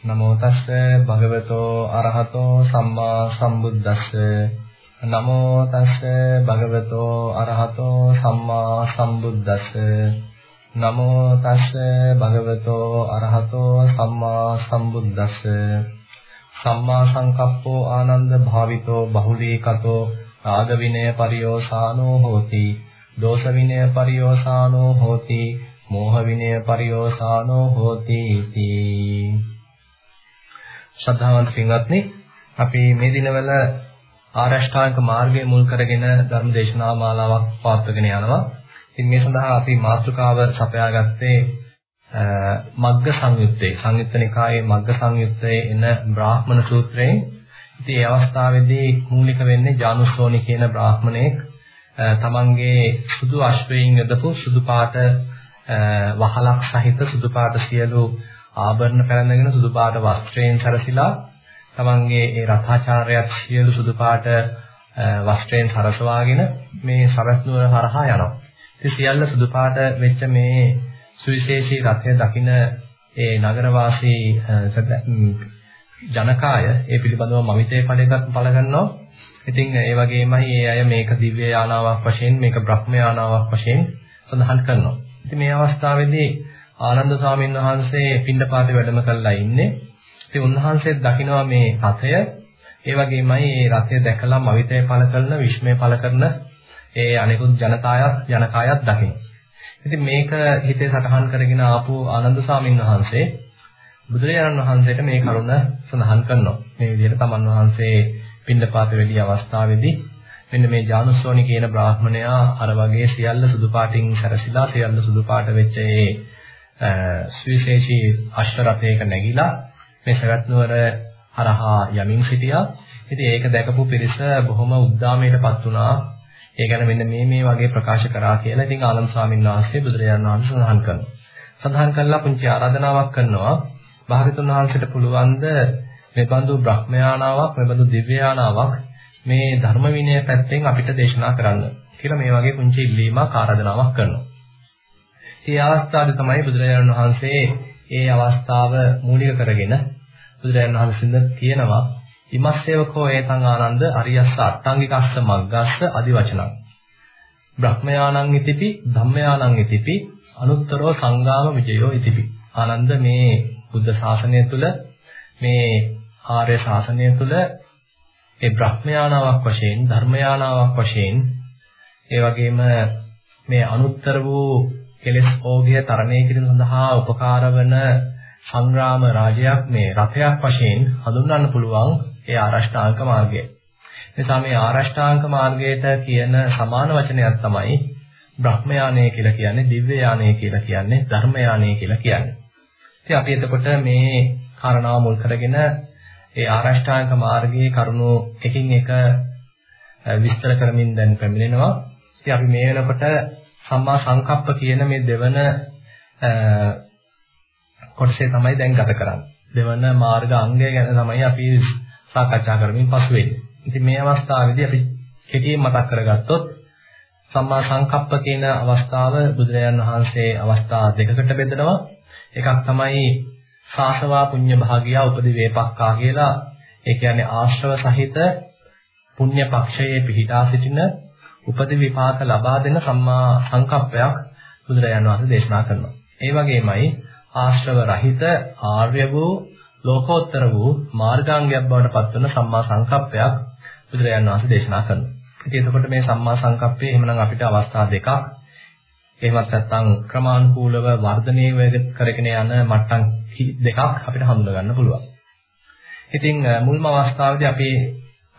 නමෝ තස්ස භගවතෝ අරහතෝ සම්මා සම්බුද්දස්ස. නමෝ තස්ස භගවතෝ අරහතෝ සම්මා සම්බුද්දස්ස. නමෝ තස්ස භගවතෝ අරහතෝ සම්මා සම්බුද්දස්ස. සම්මා සංකප්පෝ ආනන්ද භාවිතෝ බහුලීකතෝ රාග විනය පරියෝසානෝ හෝති. දෝෂ විනය පරියෝසානෝ හෝති. මෝහ විනය පරියෝසානෝ හෝති. ශ්‍රද්ධාවන්ත පින්වත්නි අපි මේ දිනවල ආරෂ්ඨාංග මාර්ගය මුල් කරගෙන ධර්ම දේශනා මාලාවක් පවත්වගෙන යනවා. ඉතින් මේ සඳහා අපි මාතෘකාව සපයාගත්තේ මග්ග සංයුත්තේ සංයුත්ත නිකායේ මග්ග සංයුත්තේ එන බ්‍රාහ්මණ සූත්‍රයෙන්. ඉතින් මේ අවස්ථාවේදී මූලික වෙන්නේ ජානුස්සෝනි කියන බ්‍රාහ්මණයෙක් තමන්ගේ සුදු අශ්වයෙන් යදපු සුදු පාට වහලක් සහිත සුදු පාට සියලු ආභරණ පැළඳගෙන සුදු පාට වස්ත්‍රයෙන් සරසිලා තමන්ගේ ඒ රථාචාර්යයත් සියලු සුදු පාට වස්ත්‍රයෙන් සරසවාගෙන මේ සරස් නුවර හරහා යනවා. ඉතින් සියල්ල සුදු පාට වෙච්ච මේ සුවිශේෂී රථය දකින ඒ නගරවාසී ජනකාය ඒ පිළිබඳව මවිතේ ඵලයක් පළ ගන්නවා. ඉතින් ඒ වගේමයි ඒ අය මේක දිව්‍ය යානාවක් වශයෙන් මේක බ්‍රහ්ම යානාවක් වශයෙන් සඳහන් කරනවා. ඉතින් මේ අවස්ථාවේදී ආනන්ද ස්වාමීන් වහන්සේ පින්ඩපාතේ වැඩම කරලා ඉන්නේ. ඉතින් උන්වහන්සේ දකිනවා මේ රථය ඒ වගේමයි මේ රථය දැකලා මවිතය පළ කරන විශ්මය පළ කරන ඒ අනිකුත් ජනතායත් ජනකායත් දකින්න. ඉතින් මේක හිතේ සටහන් කරගෙන ආපු ආනන්ද ස්වාමීන් වහන්සේ බුදුරජාණන් වහන්සේට මේ කරුණ සඳහන් කරනවා. මේ විදිහට තමන් වහන්සේ පින්ඩපාත වෙලී අවස්ථාවේදී මෙන්න මේ ජානුස්සෝනි කියන බ්‍රාහ්මණයා අර වගේ සියල්ල සුදු පාටින් සැරසිලා සියල්ල සුදු පාට වෙච්ච ඒ සුවිශේෂී අශ්ව රථයක නැගිලා මේ සවැත් නුවර හරහා යමින් සිටියා. ඉතින් ඒක දැකපු පිරිස බොහොම උද්දාමයටපත් වුණා. ඒ ගැන මෙන්න මේ මේ වගේ ප්‍රකාශ කරා කියලා. ඉතින් ආනන්ද ස්වාමීන් වහන්සේ බුදුරජාණන් වහන්සේ සඳහන් කරනවා. සඳහන් කළා පුංචි ආරාධනාවක් කරනවා. භාගතුන් වහන්සේට පුළුවන් ද මේ බඳු බ්‍රහ්මයානාවක්, මේ බඳු දිව්‍යයානාවක් මේ ධර්ම විනය පැත්තෙන් අපිට දේශනා කරන්න කියලා මේ වගේ පුංචි ඉල්ලීමක් ආරාධනාවක් කරනවා. ඒ අවස්ථාවේ තමයි බුදුරජාණන් වහන්සේ ඒ අවස්ථාව මූලික කරගෙන බුදුරජාණන් වහන්සේ කියනවා ඉමස්සේවකෝ ඒතං ආනන්ද අරියස්ස අට්ටංගිකස්ස මග්ගස්ස আদি වචනං බ්‍රහ්මයානං ඉතිපි ධම්මයානං ඉතිපි අනුත්තරෝ සංගාම විජයෝ ඉතිපි. ආනන්ද මේ බුද්ධ ශාසනය තුල මේ ආර්ය ශාසනය තුල ඒ බ්‍රහ්මයානාවක් වශයෙන් ධර්මයානාවක් වශයෙන් ඒ වගේම මේ අනුත්තර වූ කෙලෙස් ඕගය තරණය කිරීම සඳහා උපකාර වන සංග්‍රාම රාජයක් මේ රථයක් වශයෙන් හඳුන්වන්න පුළුවන් ඒ ආරෂ්ඨාංග මාර්ගය. එනිසා මේ ආරෂ්ඨාංග මාර්ගයට කියන සමාන වචනයක් තමයි බ්‍රහ්මයානය කියලා කියන්නේ, දිව්‍ය යානය කියලා කියන්නේ, ධර්ම යානය කියලා කියන්නේ. ඉතින් අපි එතකොට මේ කාරණාව මුල් කරගෙන ඒ ආරෂ්ඨාංග මාර්ගයේ කරුණු එකින් එක විස්තර කරමින් දැන් පැමිණෙනවා. ඉතින් අපි මේ වෙනකොට සම්මා සංකප්ප කියන මේ දෙවන කොටසේ තමයි දැන් ගත කරන්නේ. දෙවන මාර්ග අංගය ගැන තමයි අපි සාකච්ඡා කරමින් පසු වෙන්නේ. ඉතින් මේ අවස්ථාවේදී අපි කෙටියෙන් මතක් කරගත්තොත් සම්මා සංකප්ප කියන අවස්ථාව බුදුරජාණන් වහන්සේ අවස්ථා දෙකකට බෙදනවා. එකක් තමයි සාසවා පුඤ්ඤ භාගියා උපදි වේපක්කා කියලා ඒ කියන්නේ ආශ්‍රව සහිත පුණ්‍ය පක්ෂයේ පිහිටා සිටින උපදි විපාක ලබා දෙන සම්මා සංකප්පයක් බුදුරජාණන් වහන්සේ දේශනා කරනවා. ඒ වගේමයි ආශ්‍රව රහිත ආර්ය වූ ලෝකෝත්තර වූ මාර්ගාංගයක් බවට පත්වන සම්මා සංකප්පයක් බුදුරජාණන් වහන්සේ දේශනා කරනවා. ඉතින් එතකොට මේ සම්මා සංකප්පේ එහෙමනම් අපිට අවස්ථා දෙකක් එහෙමත් නැත්නම් ක්‍රමානුකූලව වර්ධනය කරගෙන යන මට්ටම් දෙකක් අපිට හඳුනා ගන්න පුළුවන්. ඉතින් මුල්ම අවස්ථාවේදී අපි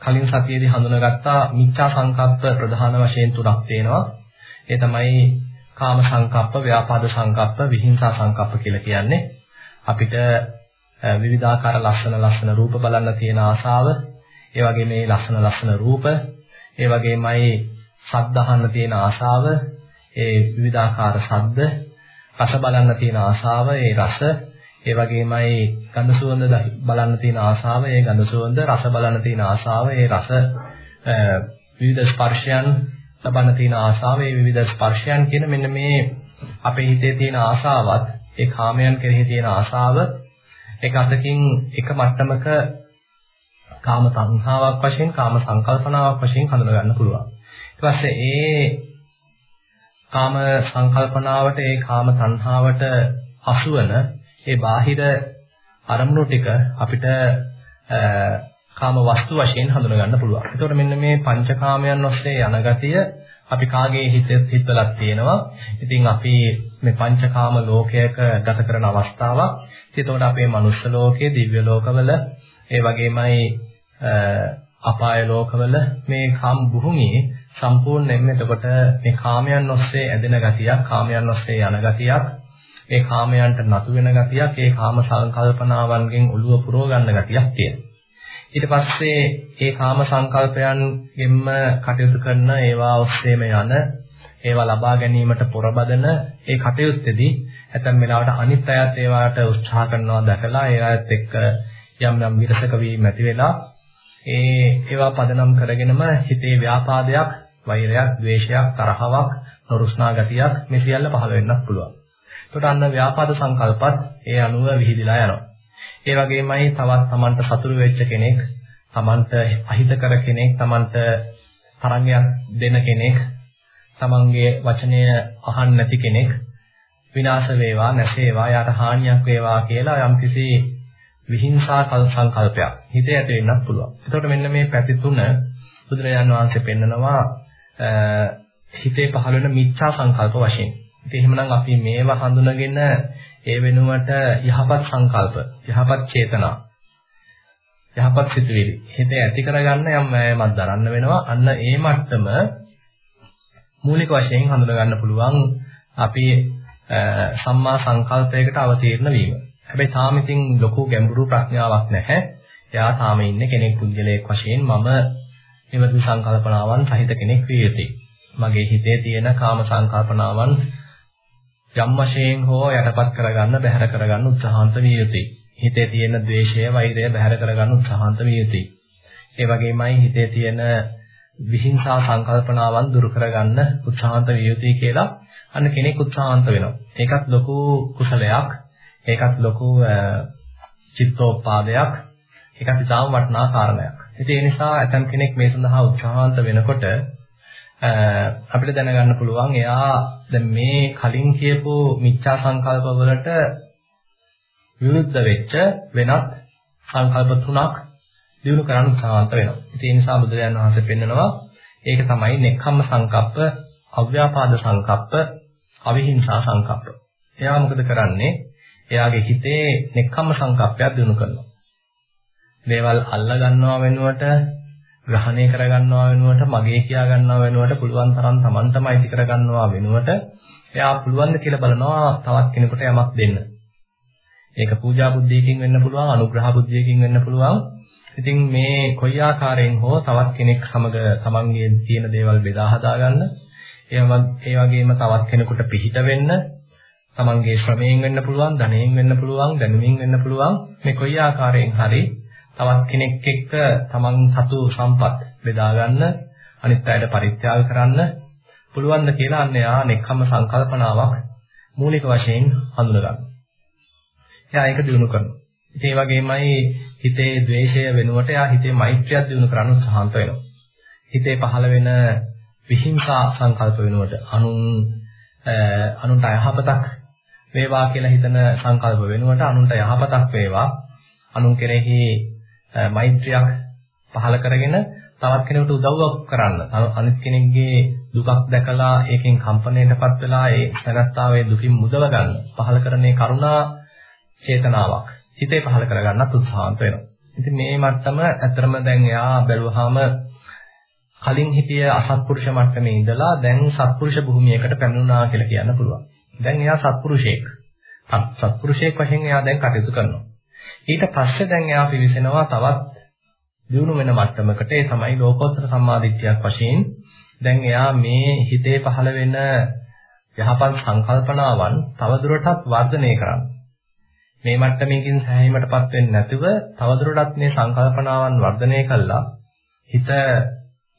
කලින් සතියේදී හඳුනාගත්තා මිච්ඡා සංකප්ප ප්‍රධාන වශයෙන් තුනක් තියෙනවා. ඒ තමයි කාම සංකප්ප, ව්‍යාපාද සංකප්ප, විහිංසා සංකප්ප කියලා කියන්නේ. අපිට විවිධාකාර ලස්සන ලස්සන රූප බලන්න තියෙන ආසාව, ඒ වගේ මේ ලස්සන ලස්සන රූප, ඒ වගේමයි ශබ්ද අහන්න තියෙන ආසාව, ඒ විවිධාකාර ශබ්ද, රස බලන්න තියෙන ආසාව, ඒ රස. ඒ වගේමයි ගඳ සුවඳ බලන්න තියෙන ආසාව, ඒ ගඳ සුවඳ, රස බලන්න තියෙන ආසාව, ඒ රස විවිධ ස්පර්ශයන් ලබන්න තියෙන ආසාව, ඒ විවිධ ස්පර්ශයන් කියන මෙන්න මේ අපේ හිතේ තියෙන ආසාවත්, ඒ කාමයන් කෙරෙහි තියෙන ආසාව, ඒක අතකින් එක මට්ටමක කාම සංහාවක් වශයෙන් කාම සංකල්පනාවක් වශයෙන් හඳුනා ගන්න පුළුවන්. ඊට පස්සේ ඒ කාම සංකල්පනාවට ඒ කාම තණ්හාවට අසුවන ඒ බාහිර අරමුණු ටික අපිට කාම වස්තු වශයෙන් හඳුනා ගන්න පුළුවන්. ඒතකොට මෙන්න මේ පංචකාමයන් ඔස්සේ යන ගතිය අපි කාගේ හිත හිතවලක් තියෙනවා. ඉතින් අපි මේ පංචකාම ලෝකයක ගත කරන අවස්ථාවක්. ඒතකොට අපේ මනුෂ්‍ය ලෝකයේ, දිව්‍ය ලෝකවල, ඒ වගේමයි අපාය ලෝකවල මේ කාම භූමියේ සම්පූර්ණයෙන්ම එතකොට මේ කාමයන් ඔස්සේ ඇදෙන ගතියක්, කාමයන් ඔස්සේ යන ගතියක්, ඒ කාමයන්ට නතු වෙන ගතියක්, ඒ කාම සංකල්පනාවන්ගෙන් ඔළුව පුරව ගන්න ගතියක් තියෙනවා. ඊට පස්සේ ඒ කාම සංකල්පයන්ගෙන්ම කටයුතු කරන ඒවා ඔස්සේම යන ඒවා ලබා ගැනීමට පොරබදන ඒ කටයුත්තේදී ඇතැම් වෙලාවට අනිත් අයත් ඒවාට උත්සාහ කරනවා දැකලා ඒ අයත් එක්ක යම් යම් විරසක වීම ඇති වෙලා ඒ ඒවා පදනම් කරගෙනම හිතේ ව්‍යාපාදයක්, වෛරයක්, ද්වේෂයක්, තරහවක්, නුරුස්නා ගතියක් මේ සියල්ල පහළ වෙන්නත් පුළුවන්. ඒකට අන්න ව්‍යාපාද සංකල්පත් ඒ අනුව විහිදිලා යනවා. ඒ වගේමයි තවත් Tamanට සතුරු වෙච්ච කෙනෙක්, Tamanට අහිතකර කෙනෙක්, Tamanට තරංගයක් දෙන කෙනෙක්, Tamanගේ වචනය අහන්න නැති කෙනෙක් විනාශ වේවා, නැසේවා, යාට හානියක් වේවා කියලා යම්කිසි විහිංසා සංකල්පයක් හිතේ ඇති වෙන්නත් පුළුවන්. එතකොට මෙන්න මේ පැති තුන බුදුරජාන් වහන්සේ පෙන්නනවා හිතේ පහළ වෙන මිච්ඡා සංකල්ප වශයෙන්. ඉතින් එහෙමනම් අපි මේවා හඳුනගෙන ඒ වෙනුවට යහපත් සංකල්ප, යහපත් චේතනා, යහපත් සිතුවිලි හිතේ ඇති කරගන්න යම් මත් දරන්න වෙනවා. අන්න ඒ මට්ටම මූලික වශයෙන් හඳුනා ගන්න පුළුවන් අපි සම්මා සංකල්පයකට අවතීර්ණ වීම. හැබැයි තාම ඉතින් ලොකු ගැඹුරු ප්‍රඥාවක් නැහැ. එයා තාම ඉන්නේ කෙනෙක් පුද්ගලයෙක් වශයෙන් මම මෙවැනි සංකල්පනාවන් සහිත කෙනෙක් විය යුතුයි. මගේ හිතේ තියෙන කාම සංකල්පනාවන් යම් වශයෙන් හෝ යටපත් කරගන්න බැහැර කරගන්න උත්සාහන්ත විය යුතුයි. හිතේ තියෙන ද්වේෂය, වෛරය බැහැර කරගන්න උත්සාහන්ත විය යුතුයි. ඒ වගේමයි හිතේ තියෙන විහිංසා සංකල්පනාවන් දුරු කරගන්න උත්සාහන්ත විය යුතුයි කියලා අන්න කෙනෙක් උත්සාහන්ත වෙනවා. ඒකත් ලොකු කුසලයක්. ඒකත් ලොකු චිත්තෝපාදයක්. ඒකත් ඉතාම වටිනා කාරණයක්. ඉතින් ඒ නිසා ඇතම් කෙනෙක් මේ සඳහා උත්සාහන්ත වෙනකොට අපිට දැනගන්න පුළුවන් එයා දැන් මේ කලින් කියපු මිච්ඡා සංකල්ප වලට විරුද්ධ වෙච්ච වෙනත් සංකල්ප තුනක් දිනු කරන්න උත්සාහන්ත වෙනවා. ඒ නිසා බුදුරජාණන් වහන්සේ පෙන්නනවා ඒක තමයි නෙක්ඛම්ම සංකප්ප, අව්‍යාපාද සංකප්ප, අවිහිංසා සංකප්ප. එයා මොකද කරන්නේ? එයාගේ හිතේ නෙක්ඛම්ම සංකප්පයක් දිනු කරනවා. දේවල් අල්ලා ගන්නවා වෙනුවට ග්‍රහණය කරගන්නවා වෙනුවට මගේ කියා ගන්නවා වෙනුවට පුළුවන් තරම් Taman තමයි ඉති කරගන්නවා වෙනුවට එයා පුළුවන් ද කියලා බලනවා තවත් කෙනෙකුට යමක් දෙන්න. ඒක පූජා බුද්ධියකින් වෙන්න පුළුවන් අනුග්‍රහ බුද්ධියකින් වෙන්න පුළුවන්. ඉතින් මේ කොයි ආකාරයෙන් හෝ තවත් කෙනෙක් සමග Tamanගේ තියෙන දේවල් බෙදා හදා ගන්න. ඒ වගේම තවත් කෙනෙකුට පිහිට වෙන්න තමන්ගේ ශ්‍රමයෙන් වෙන්න පුළුවන්, ධනයෙන් වෙන්න පුළුවන්, දැනුමින් වෙන්න පුළුවන්. මේ කොයි ආකාරයෙන් හරි තවත් කෙනෙක් එක්ක තමන් සතු සම්පත් බෙදා ගන්න අනිත් අයට පරිත්‍යාග කරන්න පුළුවන් ද කියලා අන්න යා නෙක්ඛම්ම සංකල්පනාවක් මූලික වශයෙන් හඳුනා ගන්න. එයා ඒක දිනු කරනවා. ඒ වගේමයි හිතේ ද්වේෂය වෙනුවට එයා හිතේ මෛත්‍රියක් දිනු කරන්න උත්සාහන්ත වෙනවා. හිතේ පහළ වෙන විහිංසා සංකල්ප වෙනුවට අනුන් අනුන්ට යහපතක් වේවා කියලා හිතන සංකල්ප වෙනුවට අනුන්ට යහපතක් වේවා අනුන් කෙරෙහි මෛත්‍රියක් පහළ කරගෙන තවත් කෙනෙකුට උදව්වක් කරන්න. අනිත් කෙනෙක්ගේ දුකක් දැකලා ඒකෙන් කම්පණයටපත් වෙලා ඒ සනත්තාවේ දුකින් මුදව ගන්න. පහළ කරන්නේ කරුණා චේතනාවක්. හිතේ පහළ කරගන්නත් උත්සාහන්ත වෙනවා. ඉතින් මේ මට්ටම ඇත්තරම දැන් එයා බැලුවාම කලින් හිටිය අසත්පුරුෂ මට්ටමේ ඉඳලා දැන් සත්පුරුෂ භූමියකට පැමිණුණා කියලා කියන්න පුළුවන්. දැන් එයා සත්පුරුෂයෙක්. සත්පුරුෂයෙක් වශයෙන් එයා දැන් කටයුතු කරනවා. ඊට පස්සේ දැන් එයා පිවිසෙනවා තවත් දියුණු වෙන මට්ටමකට ඒ තමයි ලෝකෝත්තර සම්මාදිට්ඨියක් වශයෙන් දැන් එයා මේ හිතේ පහළ වෙන යහපත් සංකල්පනාවන් තවදුරටත් වර්ධනය කරන්න. මේ මට්ටමකින් සෑහීමටපත් වෙන්නේ නැතුව තවදුරටත් මේ සංකල්පනාවන් වර්ධනය කළා හිත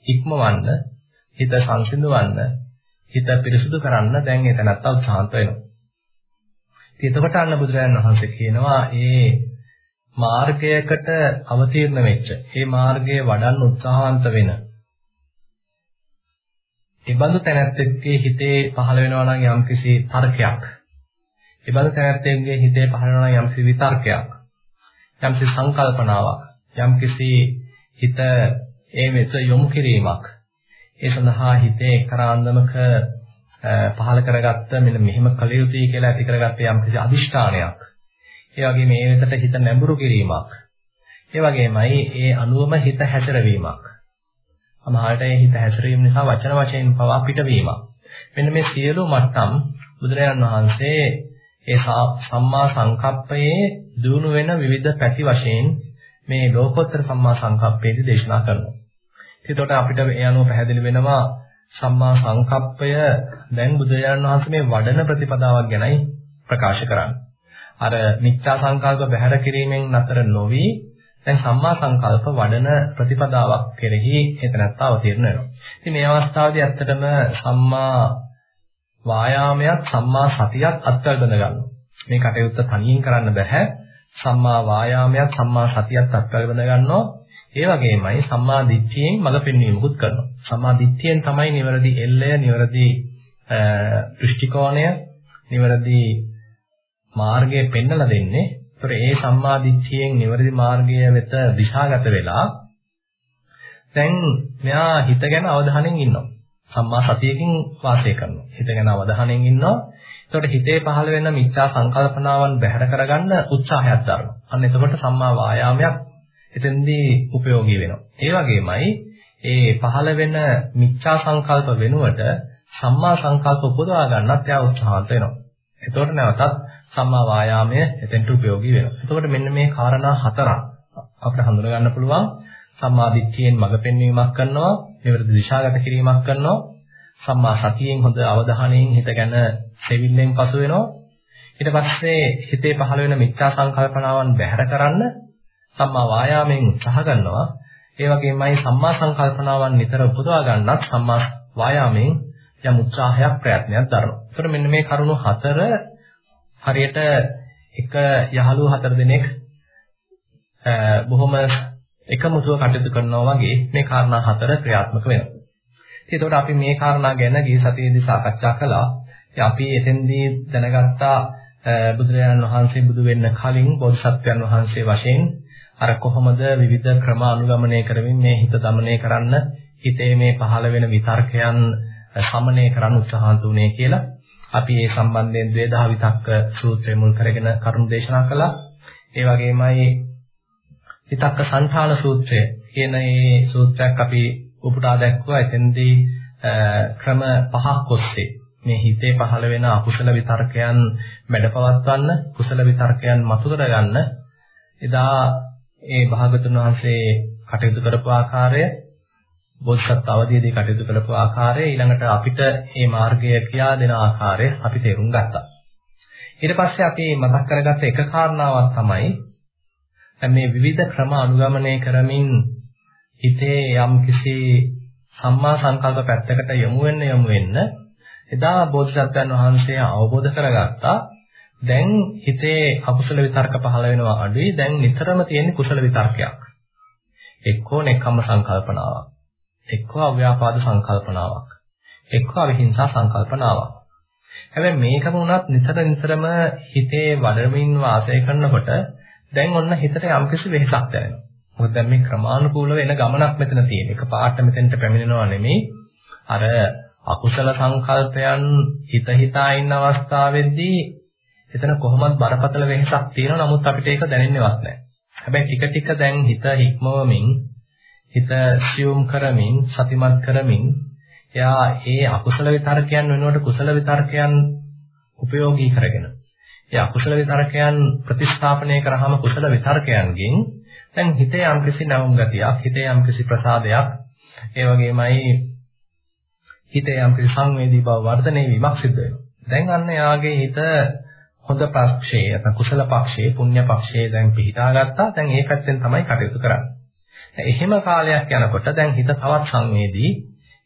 ඉක්මවන්න, හිත සංසිඳවන්න, හිත පිරිසුදු කරන්න දැන් එතනත් උත්සාහන්ත වෙනවා. එතකොට අන්න බුදුරජාණන් වහන්සේ කියනවා ඒ මාර්ගයකට අවතීර්ණ වෙච්ච, ඒ මාර්ගයේ වඩන්න උත්සාහන්ත වෙන. ඒ බඳු තැනැත්තෙක්ගේ හිතේ පහළ වෙනවා නම් යම්කිසි තර්කයක්. ඒ බඳු තැනැත්තෙක්ගේ හිතේ පහළ වෙනවා නම් යම්කිසි විතර්කයක්. යම්කිසි සංකල්පනාවක්. යම්කිසි හිත ඒ වෙත යොමු කිරීමක්. ඒ සඳහා හිතේ එක්තරාන්දමක පහළ කරගත්ත මෙන්න මෙහෙම කළ යුතුයි කියලා ඇති කරගත්ත යම්කිසි අදිෂ්ඨානයක්. ඒ වගේම මේ වෙතට හිත නැඹුරු කිරීමක්. ඒ වගේමයි ඒ අනුවම හිත හැසිරවීමක්. සමහරට ඒ හිත හැසිරීම නිසා වචන වශයෙන් පවා පිටවීමක්. මෙන්න මේ සියලු මට්ටම් බුදුරජාණන් වහන්සේ ඒ සම්මා සංකප්පයේ දිනු වෙන විවිධ පැති වශයෙන් මේ ලෝකෝත්තර සම්මා සංකප්පයේදී දේශනා කරනවා. එතකොට අපිට ඒ අනුව පැහැදිලි වෙනවා සම්මා සංකප්පය දැන් බුදුරජාණන් වහන්සේ මේ වඩන ප්‍රතිපදාවක් ගැනයි ප්‍රකාශ කරන්නේ. අර මිත්‍යා සංකල්ප බැහැර කිරීමෙන් නතර නොවි දැන් සම්මා සංකල්ප වඩන ප්‍රතිපදාවක් කෙරෙහි එතනත් අවතීර්ණ වෙනවා. ඉතින් මේ අවස්ථාවේදී ඇත්තටම සම්මා වායාමයක් සම්මා සතියක් අත්වල බඳ ගන්නවා. මේ කටයුත්ත තනියෙන් කරන්න බෑ. සම්මා වායාමයක් සම්මා සතියක් අත්වල බඳ ගන්නවා. ඒ වගේමයි සම්මා දිට්ඨියෙන් මඟ පෙන්වීමකුත් කරනවා. සම්මා දිට්ඨියෙන් තමයි නිවැරදි එල්ලය, නිවැරදි දෘෂ්ටි කෝණය, නිවැරදි මාර්ගය පෙන්වලා දෙන්නේ. ඒතර ඒ සම්මා දිට්ඨියෙන් නිවැරදි මාර්ගය වෙත දිශාගත වෙලා දැන් මෙයා හිත ගැන අවධානයෙන් ඉන්නවා. සම්මා සතියකින් වාසය කරනවා. හිත ගැන අවධානයෙන් ඉන්නවා. එතකොට හිතේ පහළ වෙන මිත්‍යා සංකල්පනාවන් බැහැර කරගන්න උත්සාහයක් දරනවා. අන්න එතකොට සම්මා වායාමයක් එතෙන්දී ප්‍රයෝගී වෙනවා. ඒ වගේමයි ඒ පහළ වෙන මිත්‍යා සංකල්ප වෙනුවට සම්මා සංකල්ප උපදවා ගන්නත් එයා උත්සාහන්ත වෙනවා. එතකොට නැවතත් සම්මා වායාමය එතෙන්ට ප්‍රයෝගී වෙනවා. එතකොට මෙන්න මේ காரணා හතරක් අපිට හඳුනා ගන්න පුළුවන්. සම්මා දිට්ඨියෙන් මඟ පෙන්වීමක් කරනවා, නිවැරදි දිශාගත කිරීමක් කරනවා, සම්මා සතියෙන් හොඳ අවධානයෙන් හිත ගැන සෙවිල්ලෙන් පසු වෙනවා. ඊට පස්සේ හිතේ පහළ වෙන මිත්‍යා සංකල්පනාවන් බැහැර කරන්න සම්මා වායාමයෙන් උත්සාහ ගන්නවා. ඒ වගේමයි සම්මා සංකල්පනාවන් නිතර උපදවා ගන්නත් සම්මා වායාමයෙන් යම් උත්සාහයක් ප්‍රයත්නයක් දරනවා. ඒතර මෙන්න මේ කරුණු හතර හරියට එක යහළුව හතර දෙනෙක් බොහොම එකමුතුව කටයුතු කරනවා වගේ මේ කාරණා හතර ක්‍රියාත්මක වෙනවා. ඉතින් එතකොට අපි මේ කාරණා ගැන ගිය සතියේදී සාකච්ඡා කළා. ඉතින් අපි එතෙන්දී දැනගත්තා බුදුරජාණන් වහන්සේ බුදු වෙන්න කලින් බෝධිසත්වයන් වහන්සේ වශයෙන් අර කොහොමද විවිධ ක්‍රම අනුගමනය කරමින් මේ හිත দমনය කරන්න හිතේ මේ පහළ වෙන විතර්කයන් සමනය කරන්න උත්සාහන්තුනේ කියලා. අපි ඒ සම්බන්ධයෙන් ද්වේදහ විතක්ක සූත්‍රය මුල් කරගෙන කරුණු දේශනා කළා. ඒ වගේමයි විතක්ක සංඛාන සූත්‍රය කියන මේ සූත්‍රයක් අපි උපුටා දැක්වුවා. එතෙන්දී ක්‍රම පහක් ඔස්සේ මේ හිතේ පහළ වෙන අකුසල විතර්කයන් මැඩපවත්වන්න, කුසල විතර්කයන් මතු කරගන්න එදා ඒ භාගතුන් වහන්සේ කටයුතු කරපු ආකාරය බෝධිසත්ව අවදීදී කටයුතු කරපු ආකාරය ඊළඟට අපිට මේ මාර්ගය කියා දෙන ආකාරය අපි තේරුම් ගත්තා. ඊට පස්සේ අපි මතක් කරගත්ත එක කාරණාවක් තමයි මේ විවිධ ක්‍රම අනුගමනය කරමින් හිතේ යම් කිසි සම්මා සංකල්ප පැත්තකට යොමු වෙන්න යොමු වෙන්න එදා බෝධිසත්වයන් වහන්සේ අවබෝධ කරගත්තා. දැන් හිතේ අකුසල විතර්ක පහළ වෙනවා අඩුයි. දැන් නිතරම තියෙන කුසල විතර්කයක්. එක්කෝ නෙක්ඛම්ම සංකල්පනාවක්. එක්කෝ අව්‍යාපාද සංකල්පනාවක් එක්කෝ අවිහිංසා සංකල්පනාවක් හැබැයි මේකම වුණත් නිතර නිතරම හිතේ වඩමින් වාසය කරනකොට දැන් ඔන්න හිතට යම්කිසි වෙහසක් දැනෙනවා මොකද දැන් මේ ක්‍රමානුකූලව එන ගමනක් මෙතන තියෙන. එක පාට මෙතෙන්ට පැමිණෙනවා නෙමෙයි. අර අකුසල සංකල්පයන් හිත හිතා ඉන්න අවස්ථාවේදී එතන කොහොමද බරපතල වෙහසක් තියෙනවා නමුත් අපිට ඒක දැනෙන්නේවත් නැහැ. හැබැයි ටික ටික දැන් හිත හික්මවමින් හිත සියුම් කරමින් සතිමත් කරමින් එයා ඒ අකුසල විතරකයන් වෙනුවට කුසල විතරකයන් උපයෝගී කරගෙන ඒ අකුසල විතරකයන් ප්‍රතිස්ථාපනය කරාම කුසල විතරකයන්ගෙන් දැන් හිතේ යම්කිසි නවම් ගතියක් හිතේ යම්කිසි ප්‍රසාදයක් ඒ වගේමයි හිතේ යම්කිසි සංවේදී බව වර්ධනය වීමක් සිද්ධ වෙනවා. දැන් අන්න යාගේ හිත හොඳ පක්ෂයේ නැත්නම් කුසල පක්ෂයේ පුණ්‍ය පක්ෂයේ දැන් පිහිටා ගත්තා. දැන් ඒ පැත්තෙන් තමයි කටයුතු කරන්නේ. එහෙම කාලයක් යනකොට දැන් හිත තවත් සංවේදී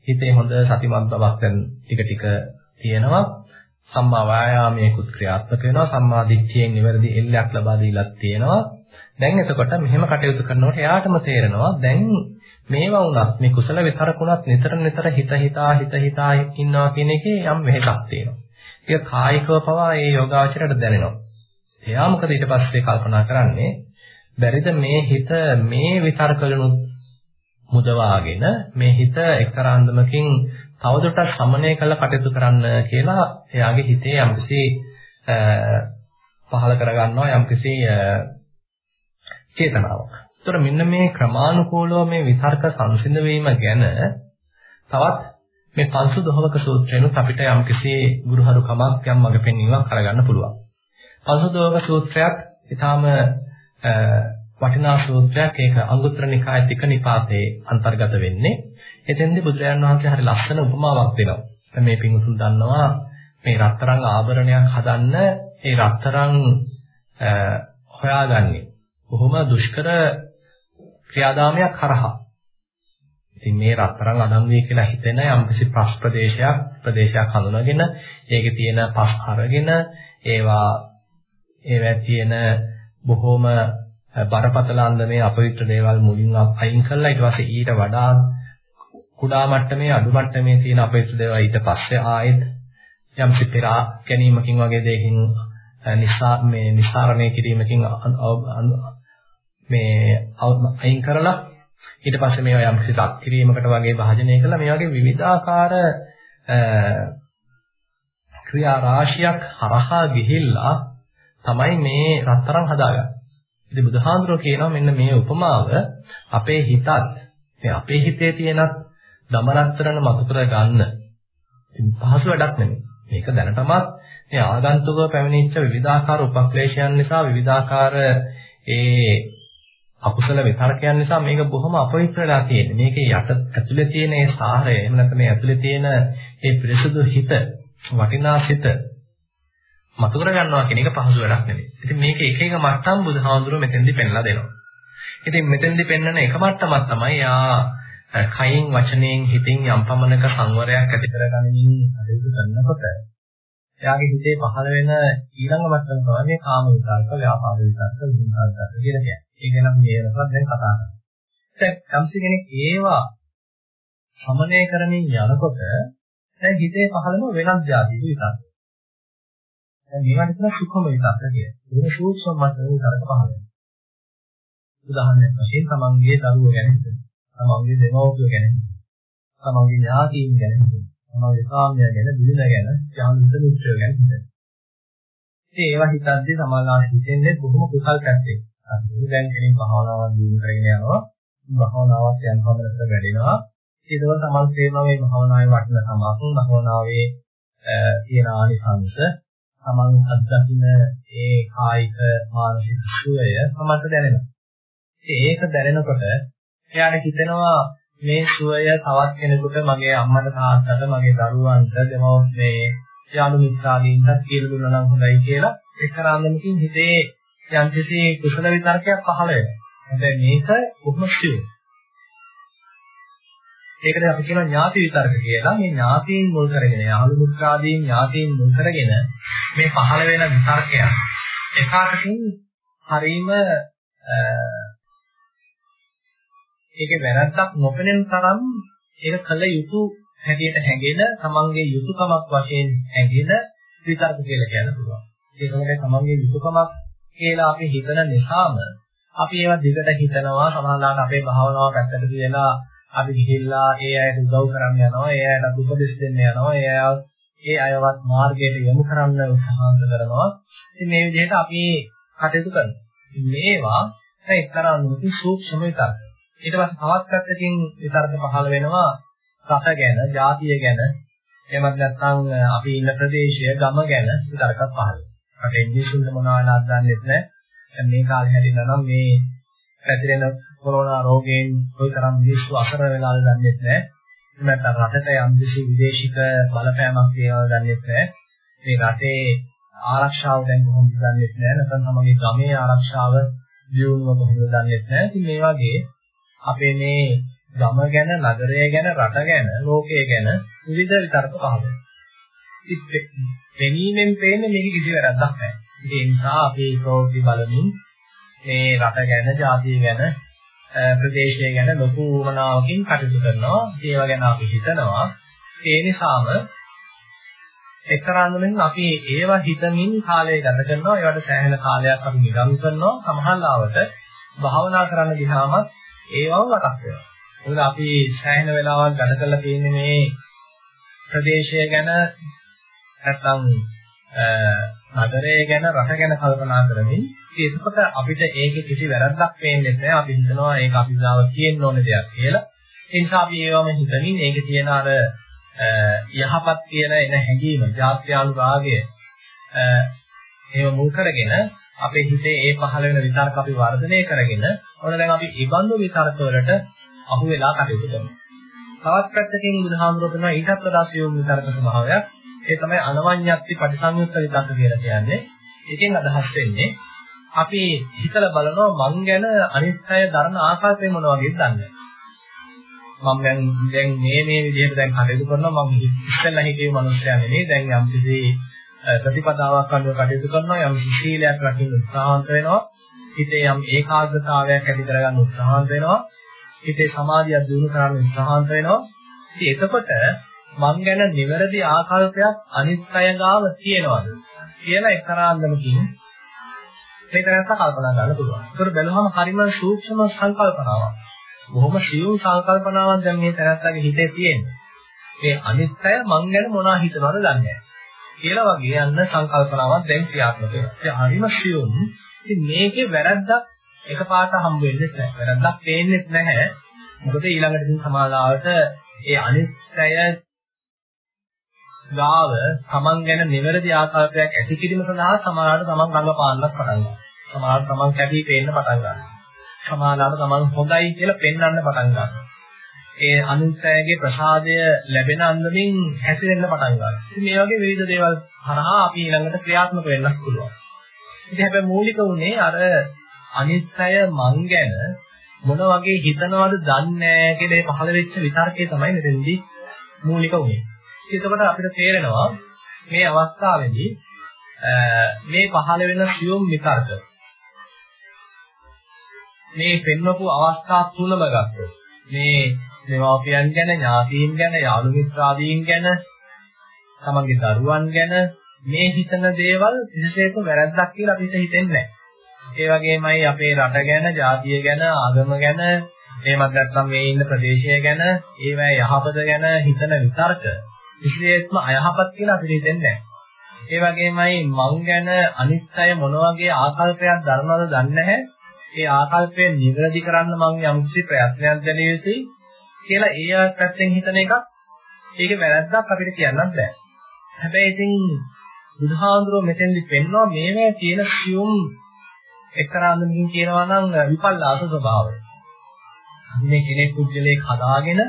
හිතේ හොඳ සතිමත් බවක් දැන් ටික ටික තියෙනවා. සම්මා වායාමයේ කුත් ක්‍රියාත්මක වෙනවා. සම්මා දිට්ඨියෙන් නිවැරදි එල්ලයක් ලබා දීලා තියෙනවා. දැන් එතකොට මෙහෙම කටයුතු කරනකොට එයාටම තේරෙනවා දැන් මේවා වුණත් මේ කුසල විතරකුණත් නිතර නිතර හිත හිතා හිත හිතා ඉන්නවා කියන එකේ යම් වෙහෙසක් තියෙනවා. ඒක කායිකව පවා ඒ යෝගාචරයට දැනෙනවා. එයා මොකද ඊට පස්සේ කල්පනා කරන්නේ බැරිද මේ හිත මේ විතර්කලනුත් මුදවාගෙන මේ හිත එක්තරා අන්දමකින් තවදුරටත් සමනය කළ කටයුතු කරන්න කියලා එයාගේ හිතේ යම්කිසි පහල කරගන්නවා යම්කිසි චේතනාවක්. ඒතර මෙන්න මේ ක්‍රමානුකූලව මේ විතර්ක සංසිඳ වීම ගැන තවත් මේ පංසු දොහවක සූත්‍රයෙන්ුත් අපිට යම්කිසි ගුරුහරුකමක් යම් මඟ පෙන්වීමක් කරගන්න පුළුවන්. පංසු දොහවක සූත්‍රයක් ඊටාම වටිනා සූත්‍රයක් ඒක අංගුත්තර නිකාය තික නිපාතේ අන්තර්ගත වෙන්නේ. එතෙන්දී බුදුරජාණන් වහන්සේ හරි ලස්සන උපමාවක් දෙනවා. මේ පින්වතුන් දන්නවා මේ රත්තරන් ආභරණයක් හදන්න ඒ රත්තරන් හොයාගන්නේ බොහොම දුෂ්කර ක්‍රියාදාමයක් කරහා. ඉතින් මේ රත්තරන් අඩංගුයි කියලා හිතෙන යම්කිසි ප්‍රස් ප්‍රදේශයක් ප්‍රදේශයක් හඳුනාගෙන ඒකේ තියෙන පස් අරගෙන ඒවා ඒවැ තියෙන බොහොම බරපතල අන්දමේ අපවිත්‍ර දේවල් මුලින් අයින් කළා. ඊට පස්සේ ඊට වඩා කුඩා මට්ටමේ අඩු මට්ටමේ තියෙන අපවිත්‍ර දේවල් ඊට පස්සේ ආයෙත් යම් සිපිරා ගැනීමකින් වගේ දෙයකින් නිසා මේ නිසාරණය කිරීමකින් මේ අයින් කරලා ඊට පස්සේ මේවා යම් කිසි රත් කිරීමකට වගේ භාජනය කළා. මේ වගේ විවිධාකාර ක්‍රියා රාශියක් හරහා ගිහිල්ලා තමයි මේ රත්තරන් හදාගන්නේ. ඉතින් බුදුහාඳුරෝ කියනවා මෙන්න මේ උපමාව අපේ හිතත් මේ අපේ හිතේ තියෙන දමරත්තරන මතු කර ගන්න. පහසු වැඩක් නෙමෙයි. මේක දැනටමත් මේ ආගන්තුකව පැමිණිච්ච විවිධාකාර උපක්ලේශයන් නිසා විවිධාකාර ඒ අකුසල විතරකයන් නිසා මේක බොහොම අපවිත්‍රලා තියෙන්නේ. මේකේ යට ඇතුලේ තියෙන ඒ සාරය එහෙම නැත්නම් මේ ඇතුලේ තියෙන ඒ පිරිසුදු හිත වටිනා සිත මතු කර ගන්නවා කියන එක පහසු වැඩක් නෙමෙයි. ඉතින් මේක එක එක මට්ටම් බුදුහාමුදුරුවෝ මෙතෙන්දි පෙන්ලා දෙනවා. ඉතින් මෙතෙන්දි පෙන්වන එක මට්ටමක් තමයි ආ කයින් වචනයෙන් හිතින් යම් පමණක සංවරයක් ඇති කරගනිමින් කටයුතු කරනකොට එයාගේ හිතේ පහළ වෙන ඊළඟ මට්ටම තමයි මේ කාම විතරක, ව්‍යාපාද විතරක, විහිංසාව විතරක කියලා කියන්නේ. ඒක නම් මේ වෙනකොට දැන් කතා කරන්නේ. දැන් කම්සි කෙනෙක් ඒවා සමනය කරමින් යනකොට දැන් හිතේ පහළම වෙනස් જાති විතරක්. දැන් මේවට කියන සුඛම විතරක කිය. ඒක සූක්ෂම මට්ටමේ විතරක පහළ වෙනවා. උදාහරණයක් වශයෙන් තමන්ගේ දරුවෝ ගැන හිතන්න. තමන්ගේ දෙමව්පියෝ ගැන හිතන්න. තමන්ගේ ඥාතීන් ගැන හිතන්න. තමන්ගේ ස්වාමියා ගැන, බිරිඳ ගැන, යාළු මිත්‍රයෝ ගැන හිතන්න. ඉතින් ඒවා හිතද්දී සමාලාට හිතෙන්නේ බොහොම කුසල් පැත්තේ. හරි. දැන් කෙනෙක් භාවනාවක් දිනු කරගෙන යනවා. භාවනාවක් යන පමණට වැඩෙනවා. ඒකවල තමයි තේරෙනවා මේ භාවනාවේ වටින සමාසුන් භාවනාවේ තියෙන ආනිසංශ තමන් අත්දකින්න ඒ කායික මානසික සුවය තමන්ට දැනෙනවා. ඒක දැනෙනකොට එයාට හිතෙනවා මේ සුවය තවත් කෙනෙකුට මගේ අම්මට තාත්තට මගේ දරුවන්ට දෙමව් මේ යාළු මිත්‍රාදීන්ට කියලා දුන්නා නම් හොඳයි කියලා එක්තරාන්දමකින් හිතේ යම්කිසි කුසල විතර්කයක් පහළ වෙනවා. හැබැයි මේක කොහොමද කියන්නේ? ඒකට අපි කියනවා ඥාති විතර්ක කියලා. මේ ඥාතීන් මුල් කරගෙන යාළු මිත්‍රාදීන් ඥාතීන් මුල් කරගෙන මේ පහළ වෙන විතර්කයක් එකාටකින් හරීම ඒකේ වැරද්දක් නොපෙනෙන තරම් ඒක කළ යුතු හැටියට හැඟෙන තමන්ගේ යුතුයකමක් වශයෙන් හැඟෙන විතර්ක කියලා කියන්න පුළුවන්. ඒක මොකද තමන්ගේ යුතුයකමක් කියලා අපි හිතන නිසාම අපි ඒවා දිගට හිතනවා සමහරවිට අපේ භාවනාව පැත්තට තියලා අපි ගිහිල්ලා ඒ අයට උදව් කරන්න යනවා ඒ අයට උපදෙස් දෙන්න යනවා ඒ අය ඒ අයවත් මාර්ගයට යොමු කරන්න උත්සාහන්ත කරනවා. ඉතින් මේ විදිහට අපි කටයුතු කරනවා. මේවා දැන් එක්තරා නුති සූක්ෂම විතරක. ඊට පස්සේ තවත් පැත්තකින් විතරක පහළ වෙනවා රට ගැන ජාතිය ගැන. එහෙමත් නැත්නම් අපි ඉන්න ප්‍රදේශය ගම ගැන විතරකක් පහළ රටේ මිනිස්සුන්ට මොනවද අදන්නෙත් නැහැ. දැන් මේ කාලේ හැදිලා නම් මේ පැතිරෙන කොරෝනා රෝගයෙන් කොයිතරම් මිනිස්සු අසර වෙලාද දන්නෙත් නැහැ. එහෙම නැත්නම් රටට යම්කිසි විදේශික බලපෑමක් තියෙනවද දන්නෙත් නැහැ. මේ රටේ ආරක්ෂාව දැන් කොහොමද දන්නෙත් නැහැ. නැත්නම් තමගේ ගමේ ආරක්ෂාව දියුණුව කොහොමද දන්නෙත් නැහැ. ඉතින් මේ වගේ අපේ මේ ගම ගැන, නගරය ගැන, රට ගැන, ලෝකය ගැන විවිධ විතර්ක පහළ වෙනවා. පෙනීමෙන් පේන්නේ මේක කිසි වැරද්දක් නැහැ. ඒ නිසා අපි ප්‍රෝග්‍රි බලමින් මේ රට ගැන, ජාතිය ගැන, ප්‍රදේශය ගැන ලොකු උමනාවකින් කටයුතු කරනවා. ඒවා ගැන අපි හිතනවා. ඒ නිසාම එක්තරාන්දමින් අපි ඒවා හිතමින් කාලය ගත කරනවා. ඒවට සෑහෙන කාලයක් අපි නිරම් කරනවා. සමහරවිට භාවනා කරන්න ගියාම ඒවම මතක් වෙනවා. මොකද අපි සෑහෙන වෙලාවක් ගත කරලා තියෙන්නේ මේ ප්‍රදේශය ගැන නැත්නම් නගරය ගැන රට ගැන කල්පනා කරමින් ඒකකොට අපිට ඒකේ කිසි වැරද්දක් පේන්නේ නැහැ. අපි හිතනවා ඒක අපි ගාව තියෙන්න ඕන දෙයක් කියලා. ඒ නිසා අපි ඒවම හිතමින් ඒකේ තියෙන අර යහපත් කියන එන හැඟීම, ජාත්‍යානුරාගය ඒව මුල් කරගෙන අපේ හිතේ ඒ පහළ වෙන විතරක අපි වර්ධනය කරගෙන ඔන්න දැන් අපි ඊබඳු විතරක වලට අහු වෙලා කටයුතු කරනවා. තවත් පැත්තකින් බුදුහාමුදුරුවෝ කරන ඊටත් වඩා සියුම් විතරක ස්වභාවයක් ඒ තමයි අනවඤ්ඤත්ති පටිසංයුක්ත විතක්ක කියලා කියන්නේ. ඒකෙන් අදහස් වෙන්නේ අපි හිතලා බලනවා මං ගැන අනිත්‍ය ධර්ම ආකාරයෙන් මොන වගේද දන්නේ. මම දැන් දැන් මේ මේ විදිහට දැන් කටයුතු කරනවා. මම ඉස්සෙල්ලා හිතේ මිනිස්සයා නෙමෙයි. දැන් යම් කිසි ප්‍රතිපදාවක් අනුව කටයුතු කරනවා. යම් සීලයක් රකින්න උත්සාහන්ත වෙනවා. හිතේ යම් ඒකාග්‍රතාවයක් ඇති කරගන්න උත්සාහන්ත වෙනවා. හිතේ සමාධියක් දිනු කරන්න උත්සාහන්ත වෙනවා. ඉතින් එතකොට මං ගැන නිවැරදි ආකල්පයක් අනිත් අය ගාව තියෙනවද කියලා එක්තරා අන්දමකින් මේක නැත්නම් කල්පනා කරන්න පුළුවන්. ඒකට බැලුවම හරිම සූක්ෂම සංකල්පනාවක්. බොහොම සියුම් සංකල්පනාවක් දැන් මේ තැනත්තගේ හිතේ තියෙන්නේ. මේ අනිත්‍ය මං ගැන මොනවා හිතනවද දන්නේ නැහැ. කියලා වගේ යන්න සංකල්පනාවක් දැන් ක්‍රියාත්මක වෙනවා. ඒ හරිම සියුම්. ඉතින් මේකේ වැරද්දක් එකපාරට හම්බ වෙන්නේ නැහැ. වැරද්දක් පේන්නේ නැහැ. මොකද ඊළඟට ඉතින් සමාලාවට ඒ අනිත්‍ය ගාව තමන් ගැන නිවැරදි ආකල්පයක් ඇති කිරීම සඳහා සමාජයට තමන් රඟපාන්නත් පටන් ගන්නවා. සමාජයට තමන් කැපී පෙනෙන්න පටන් ගන්නවා. සමාජයට තමන් හොඳයි කියලා පෙන්වන්න පටන් ගන්නවා. ඒ අනුන්සයගේ ප්‍රසාදය ලැබෙන අන්දමින් හැසිරෙන්න පටන් ගන්නවා. ඉතින් මේ වගේ විවිධ දේවල් හරහා අපි ඊළඟට ක්‍රියාත්මක වෙන්නත් පුළුවන්. ඉතින් හැබැයි මූලික උනේ අර අනිත්‍ය මං ගැන මොන වගේ හිතනවද දන්නේ නැහැ කියලා ඒ පහළ වෙච්ච විතර්කය තමයි මෙතෙන්දී මූලික උනේ. එතකොට අපිට තේරෙනවා මේ අවස්ථාවේදී මේ පහළ වෙන සියුම් විතර්ක මේ පෙන්වපු අවස්ථා තුනම ගත්තොත් මේ දෙමාපියන් ගැන ඥාතීන් ගැන යාළු මිත්‍රාදීන් ගැන තමන්ගේ දරුවන් ගැන මේ හිතන දේවල් විශේෂයෙන්ම වැරද්දක් කියලා අපිට හිතෙන්නේ නැහැ. ඒ වගේමයි අපේ රට ගැන, ජාතිය ගැන, ආගම ගැන, එහෙමත් නැත්නම් මේ ඉන්න ප්‍රදේශය ගැන, ඒවැ යහපත ගැන හිතන විතර්ක විශේෂයෙන්ම අයහපත් කියලා අපිට හිතෙන්නේ නැහැ. ඒ වගේමයි මං ගැන අනිත්‍ය මොන වගේ ආකල්පයක් දරනවද දන්නේ නැහැ. ඒ ආකල්පය නිවැරදි කරන්න මං යම්කිසි ප්‍රයත්නයක් දැනිය යුතුයි කියලා ඒ පැත්තෙන් හිතන එකක් ඒක වැරද්දක් අපිට කියන්නත් බෑ. හැබැයි ඉතින් බුදුහාඳුරෝ මෙතෙන්දි පෙන්නවා මේවැ තියෙන සියුම් එක්තරා අන්දමකින් කියනවා නම් විපල්ලාස ස්වභාවය. මේ කෙනෙක් කුජලයක් හදාගෙන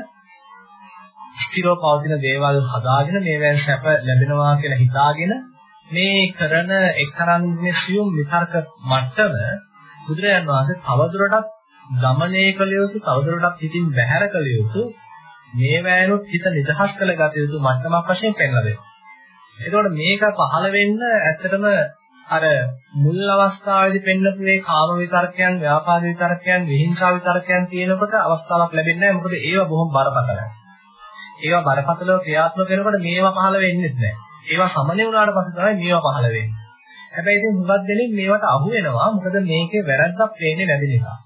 ස්ථිරව පවතින දේවල් හදාගෙන මේවෙන් සැප ලැබෙනවා කියලා හිතාගෙන මේ කරන එක්තරන්නේ සියුම් විතර්ක මට්ටම බුදුරජාන් වහන්සේ තවදුරටත් ගමනය කළ යුතු තවදුරටත් හිතින් බැහැර කළ යුතු මේ වෑනුත් හිත නිදහස් කළ ගත යුතු මට්ටමක් වශයෙන් පෙන්වලා දෙනවා. එතකොට මේක පහළ වෙන්න ඇත්තටම අර මුල් අවස්ථාවේදී පෙන්නපු මේ කාම විතර්කයන්, ව්‍යාපාද විතර්කයන්, විහිංසාව විතර්කයන් තියෙනකොට අවස්ථාවක් ලැබෙන්නේ නැහැ. මොකද ඒවා බොහොම බරපතලයි. ඒවා බරපතලව ක්‍රියාත්මක වෙනකොට මේවා පහළ වෙන්නේ නැහැ. ඒවා සමනය වුණාට පස්සේ තමයි මේවා පහළ වෙන්නේ. හැබැයි ඉතින් හුඟක් දෙනෙක් මේවට අහු වෙනවා. මොකද මේකේ වැරද්දක් පේන්නේ නැති නිසා.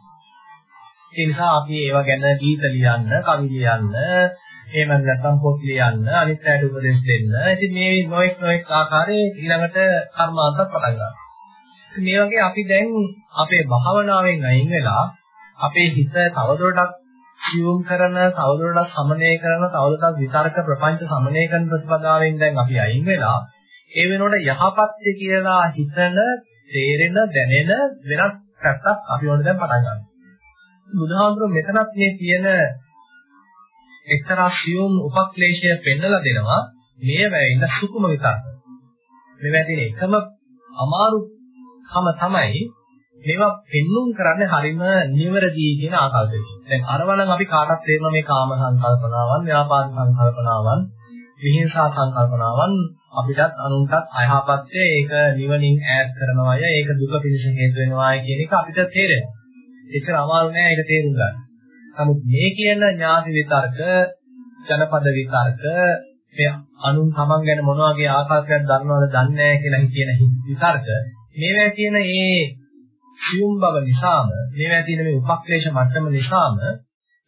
ඒ නිසා අපි ඒවා ගැන ගීත ලියන්න, කවි ලියන්න, එහෙම නැත්නම් පොත් ලියන්න, අනිත් අයට උපදෙස් දෙන්න. ඉතින් මේ නොඑක් නොඑක් ආකාරයේ ඊළඟට කර්මාන්තත් පටන් ගන්නවා. මේ වගේ අපි දැන් අපේ භාවනාවෙන් අයින් වෙලා අපේ හිත තවදුරටත් සියුම් කරන, තවදුරටත් සමනය කරන, තවදුරටත් විතර්ක ප්‍රපංච සමනය කරන ප්‍රතිපදාවෙන් දැන් අපි අයින් වෙලා ඒ වෙනකොට යහපත්ය කියලා හිතන, තේරෙන, දැනෙන වෙනස් පැත්තක් අපි ඕන දැන් පටන් ගන්නවා. බුදුහාමුදුරුවෝ මෙතනත් මේ තියෙන එක්තරා සියුම් උපක්ලේශය පෙන්නලා දෙනවා මේ වෙයින සුකුම විතර්ක. මේවා තියෙන එකම අමාරුකම තමයි මේවා පෙන්눔 කරන්නේ හරිම නිවැරදි කියන ආකල්පයකින්. දැන් අරවනම් අපි කාටත් තේරෙනවා මේ කාම සංකල්පනාවන්, ව්‍යාපාද සංකල්පනාවන්, විහිංසා සංකල්පනාවන් අපිටත් අනුන්ටත් අයහපත්ය ඒක නිවනින් ඈත් කරනවාය ඒක දුක පිණිස හේතු වෙනවාය කියන එක අපිට තේරෙනවා. ඒචර අමාරු නෑ ඒක තේරුම් ගන්න. නමුත් මේ කියන ඥාති විතර්ක, ජනපද විතර්ක, මේ අනුන් තමන් ගැන මොන වගේ ආකාරයක් දන්නවද දන්නේ නැහැ කියලා කියන විතර්ක මේවා කියන ඒ සියුම් බව නිසාම මේවා තියෙන මේ උපක්ලේශ මට්ටම නිසාම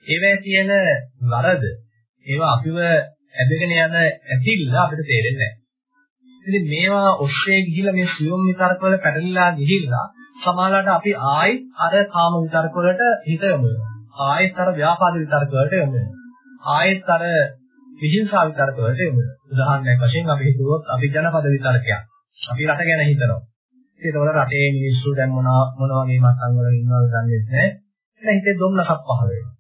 ඒවා තියෙන වරද ඒවා අපිව ඇදගෙන යන ඇතිල්ල අපිට තේරෙන්නේ නැහැ. ඉතින් මේවා ඔස්සේ ගිහිලා මේ සියුම් විතර්ක වල පැටලිලා ගිහිල්ලා සමාලලට අපි ආයෙත් අර කාම විතර්ක වලට හිත යොමු වෙනවා. ආයෙත් අර ව්‍යාපාද විතර්ක වලට යොමු වෙනවා. ආයෙත් අර විහිංසාව විතර්ක වලට යොමු වෙනවා. උදාහරණයක් වශයෙන් අපි හිතුවොත් අපි ජනපද විතර්කයක්. අපි රට ගැන හිතනවා. ඒකවල රටේ මිනිස්සු දැන් මොන මොන වගේ මතන් වල ඉන්නවද දන්නේ නැහැ. එහෙනම් හිතේ දුම්නසක් පහළ වෙනවා.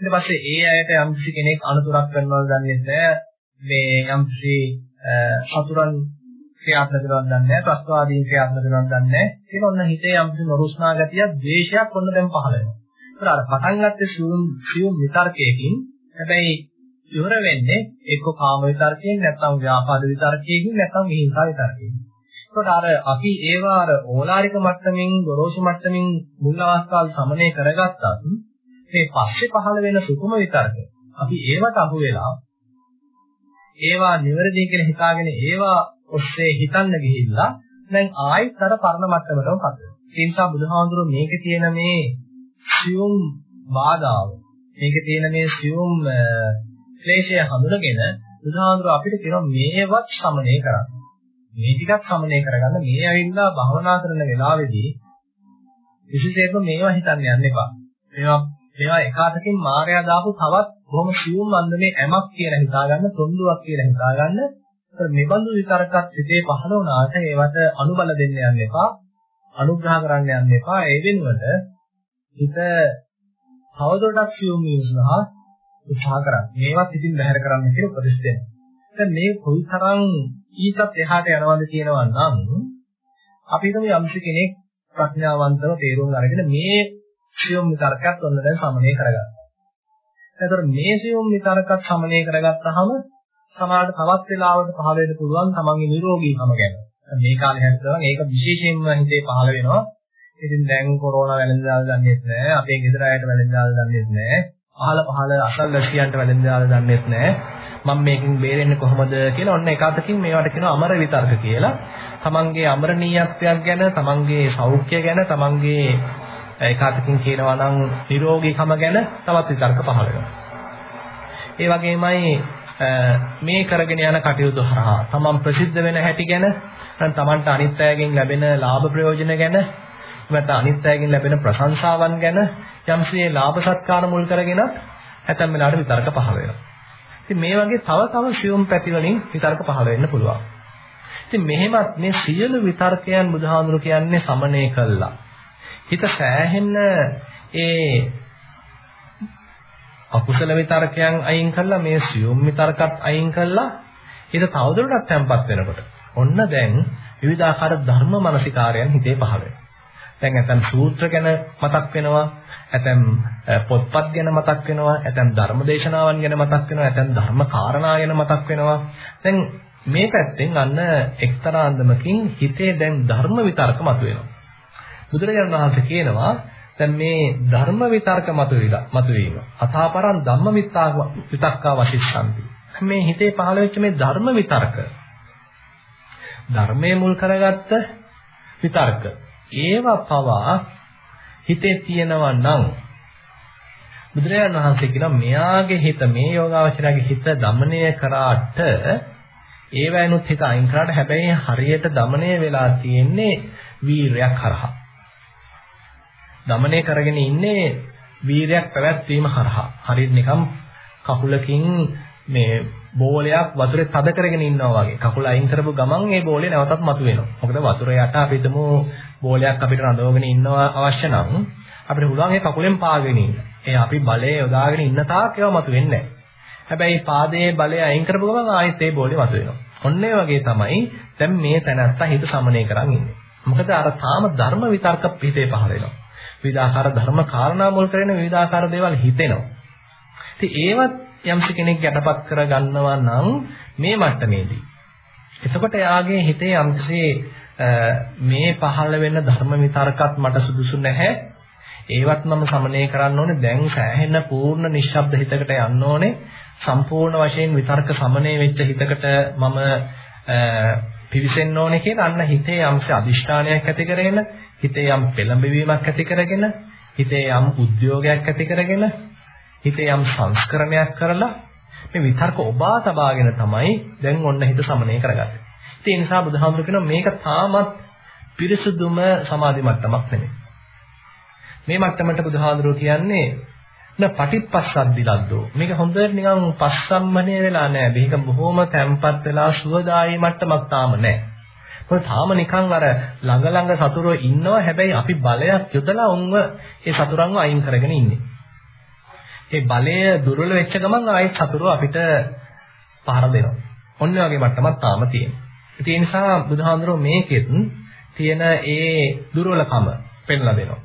ඊට පස්සේ ඒ අයට යම්කිසි කෙනෙක් අනුතරක් කරනවද දන්නේ නැහැ. මේ යම්කිසි සතුරන් ක්‍රියාත්මක කරනවද දන්නේ නැහැ. ප්‍රස්වාදීන් ක්‍රියාත්මක කරනවද දන්නේ නැහැ. ඒක ඔන්න හිතේ යම්කිසි නොරුස්නා ගතියක්, ද්වේෂයක් ඔන්න දැන් පහළ වෙනවා. ඒත් අර පටන් ගත්තේ සියුම් සියුම් විතර්කයකින් හැබැයි ඉවර වෙන්නේ එක්ක කාම විතර්කයෙන් නැත්නම් ව්‍යාපාද විතර්කයෙන් නැත්නම් හිංසා විතර්කයෙන්. ඒකට අර අපි ඒවා අර ඕලාරික මට්ටමින් ගොරෝසු මට්ටමින් මුල් අවස්ථාවල් සමනය කරගත්තත් මේ පස්සේ පහළ වෙන සුකුම විතර්ක අපි ඒවට අහු වෙලා ඒවා නිවැරදි කියලා හිතාගෙන ඒවා ඔස්සේ හිතන්න ගිහිල්ලා දැන් ආයෙත් අර පරණ මට්ටමටම පත් වෙනවා. ඒ නිසා බුදුහාමුදුරුවෝ මේකේ තියෙන මේ සියුම් බාධාව මේකේ තියෙන මේ සියුම් ක්ලේශය හඳුනගෙන බුදුහාමුදුරුවෝ අපිට කියනවා මේවත් සමනය කරන්න. මේ ටිකක් සමනය කරගන්න මේ ඇවිල්ලා භවනා කරන වෙලාවේදී විශේෂයෙන්ම මේවා හිතන්න යන්න එපා. මේවා මේවා එකාතකින් මායя දාපු තවත් බොහොම සියුම් අන්දමේ ඇමක් කියලා හිතාගන්න, තොණ්ඩුවක් කියලා හිතාගන්න. මෙබඳු විතරකක් සිතේ පහළ වුණාට ඒවට අනුබල දෙන්න යන්න එපා. අනුග්‍රහ කරන්න යන්න එපා. ඒ වෙනුවට හිත තවදුරටත් සියුම් වීමසහා උත්සාහ කරන්න. මේවත් ඉතින් බැහැර කරන්න කියලා උපදෙස් දෙනවා. දැන් මේ කොයිතරම් ඊටත් එහාට යනවාද කියනවා නම් අපි හිතමු යම්සි කෙනෙක් ප්‍රඥාවන්තව තේරුම් අරගෙන මේ සියුම් විතරකත් ඔන්න දැන් සමනය කරගත්තා. එතකොට මේ සියුම් විතරකත් සමනය කරගත්තාම සමාජයට තවත් වෙලාවකට පහළ වෙන්න පුළුවන් තමන්ගේ නිරෝගීකම ගැන. මේ කාලේ හැදෙනවා ඒක විශේෂයෙන්ම හිතේ පහළ වෙනවා. ඉතින් දැන් කොරෝනා වැළඳාල් දන්නේත් නැහැ. අපේ ගෙදර අයට වැළඳාල් දන්නේත් නැහැ. අහල පහල අසල්වැසියන්ට වැළඳාල් දන්නේත් නැහැ. මම මේකෙන් බේරෙන්නේ කොහොමද කියලා ඔන්න එක අතකින් මේවට කියනවා අමර විතර්ක කියලා. තමන්ගේ අමරණීයත්වයක් ගැන, තමන්ගේ සෞඛ්‍ය ගැන, තමන්ගේ එක අතකින් කියනවා නම් නිරෝගීකම ගැන තවත් විතර්ක පහළ වෙනවා. ඒ වගේමයි මේ කරගෙන යන කටයුතු හරහා තමන් ප්‍රසිද්ධ වෙන හැටි ගැන නැත්නම් තමන්ට අනිත් අයගෙන් ලැබෙන ලාභ ප්‍රයෝජන ගැන නැත්නම් අනිත් අයගෙන් ලැබෙන ප්‍රශංසාවන් ගැන යම්සේ ලාභ සත්කාර මුල් කරගෙන ඇතැම් වෙලාවට විතර්ක පහළ වෙනවා. ඉතින් මේ වගේ තව තව සියුම් පැති වලින් විතර්ක පහළ වෙන්න පුළුවන්. ඉතින් මෙහෙමත් මේ සියලු විතර්කයන් බුදුහාමුදුරු කියන්නේ සමනය කළා. හිත සෑහෙන්න ඒ අකුසල විතර්කයන් අයින් කළා මේ සියුම් විතර්කත් අයින් කළා හිත තවදුරටත් තැම්පත් වෙනකොට ඔන්න දැන් විවිධාකාර ධර්ම මානසිකාරයන් හිතේ පහළ වෙනවා. දැන් නැත්නම් සූත්‍ර ගැන මතක් වෙනවා ඇතැම් පොත්පත් ගැන මතක් වෙනවා ඇතැම් ධර්මදේශනාවන් ගැන මතක් වෙනවා ඇතැම් ධර්ම කාරණා ගැන මතක් වෙනවා. දැන් මේ පැත්තෙන් අන්න එක්තරා අන්දමකින් හිතේ දැන් ධර්ම විතර්ක මතුවෙනවා. බුදුරජාණන් වහන්සේ කියනවා දැන් මේ ධර්ම විතර්ක මතුවිලා මතුවීම. අථාපරං ධම්ම විතක්කා වශිෂ්ඨන්ති. මේ හිතේ පහළ වෙච්ච මේ ධර්ම විතර්ක. ධර්මයේ මුල් කරගත්ත විතර්ක. ඒවා පවා හිතේ තියෙනවා නම් බුදුරජාණන් වහන්සේ කියන මෙයාගේ හිත මේ යෝගාවචරයාගේ හිත দমনය කරාට ඒවැනුත් හිත අයින් කරාට හැබැයි හරියට দমনය වෙලා තියෙන්නේ වීරයක් හරහා. দমনය කරගෙන ඉන්නේ වීරයක් පැවැත්වීම හරහා. හරියට නිකම් කකුලකින් මේ බෝලයක් වතුරේ තද කරගෙන ඉන්නවා වගේ. කකුල අයින් කරපු ගමන් ඒ බෝලේ නැවතත් මතුවෙනවා. මොකද වතුර යට අපි හිතමු බෝලයක් අපිට රඳවගෙන ඉන්නවා අවශ්‍ය නම් අපිට පුළුවන් ඒ කකුලෙන් පාගෙන ඉන්න. ඒ අපි බලය යොදාගෙන ඉන්න තාක් ඒවා මතුවෙන්නේ නැහැ. හැබැයි පාදයේ බලය අයින් කරපු ගමන් ආයෙත් ඒ බෝලේ මතුවෙනවා. ඔන්න ඒ වගේ තමයි දැන් මේ තැනත්තා හිත සමනය කරන් ඉන්නේ. මොකද අර තාම ධර්ම විතර්ක පිටේ පහල වෙනවා. විවිධාකාර ධර්ම කාරණා මුල් කරගෙන විවිධාකාර දේවල් හිතෙනවා. ඉතින් ඒවත් යම්ස කෙනෙක් යටපත් කර ගන්නවා නම් මේ මට්ටමේදී එතකොට එයාගේ හිතේ යම්කිසි මේ පහළ වෙන ධර්ම විතරකත් මට සුදුසු නැහැ. ඒවත් මම සමනය කරන්න ඕනේ. දැන් සෑහෙන පූර්ණ නිශ්ශබ්ද හිතකට යන්න ඕනේ. සම්පූර්ණ වශයෙන් විතර්ක සමනය වෙච්ච හිතකට මම පිවිසෙන්න ඕනේ කියලා අන්න හිතේ යම්ස අදිෂ්ඨානයක් ඇති කරගෙන හිතේ යම් පෙළඹවීමක් ඇති කරගෙන හිතේ යම් උද්‍යෝගයක් ඇති කරගෙන හිතේ යම් සංස්කරණයක් කරලා මේ විතර්ක ඔබා තබාගෙන තමයි දැන් ඔන්න හිත සමනය කරගත්තේ. ඒ නිසා බුදුහාමුදුරු කියනවා මේක තාමත් පිරිසුදුම සමාධි මට්ටමක් නෙමෙයි. මේ මට්ටමට බුදුහාමුදුරු කියන්නේ න පටිපස්සද්දි ලද්දෝ. මේක හොඳට නිකන් පස්සම්මනේ වෙලා නැහැ. මේක බොහොම තැම්පත් වෙලා සුවදායි මට්ටමක් තාම නැහැ. මොකද තාම නිකන් අර ළඟ ළඟ සතුරෝ ඉන්නවා. හැබැයි අපි බලයක් යොදලා උන්ව ඒ සතුරන්ව අයින් කරගෙන ඉන්නේ. ඒ බලය දුර්වල වෙච්ච ගමන් ආයෙත් සතුරෝ අපිට පහර දෙනවා. ඔන්න වගේ මට්ටමක් තාම තියෙනවා. ඒ නිසා බුදුහාඳුරෝ මේකෙත් තියෙන ඒ දුර්වලකම පෙන්ලා දෙනවා.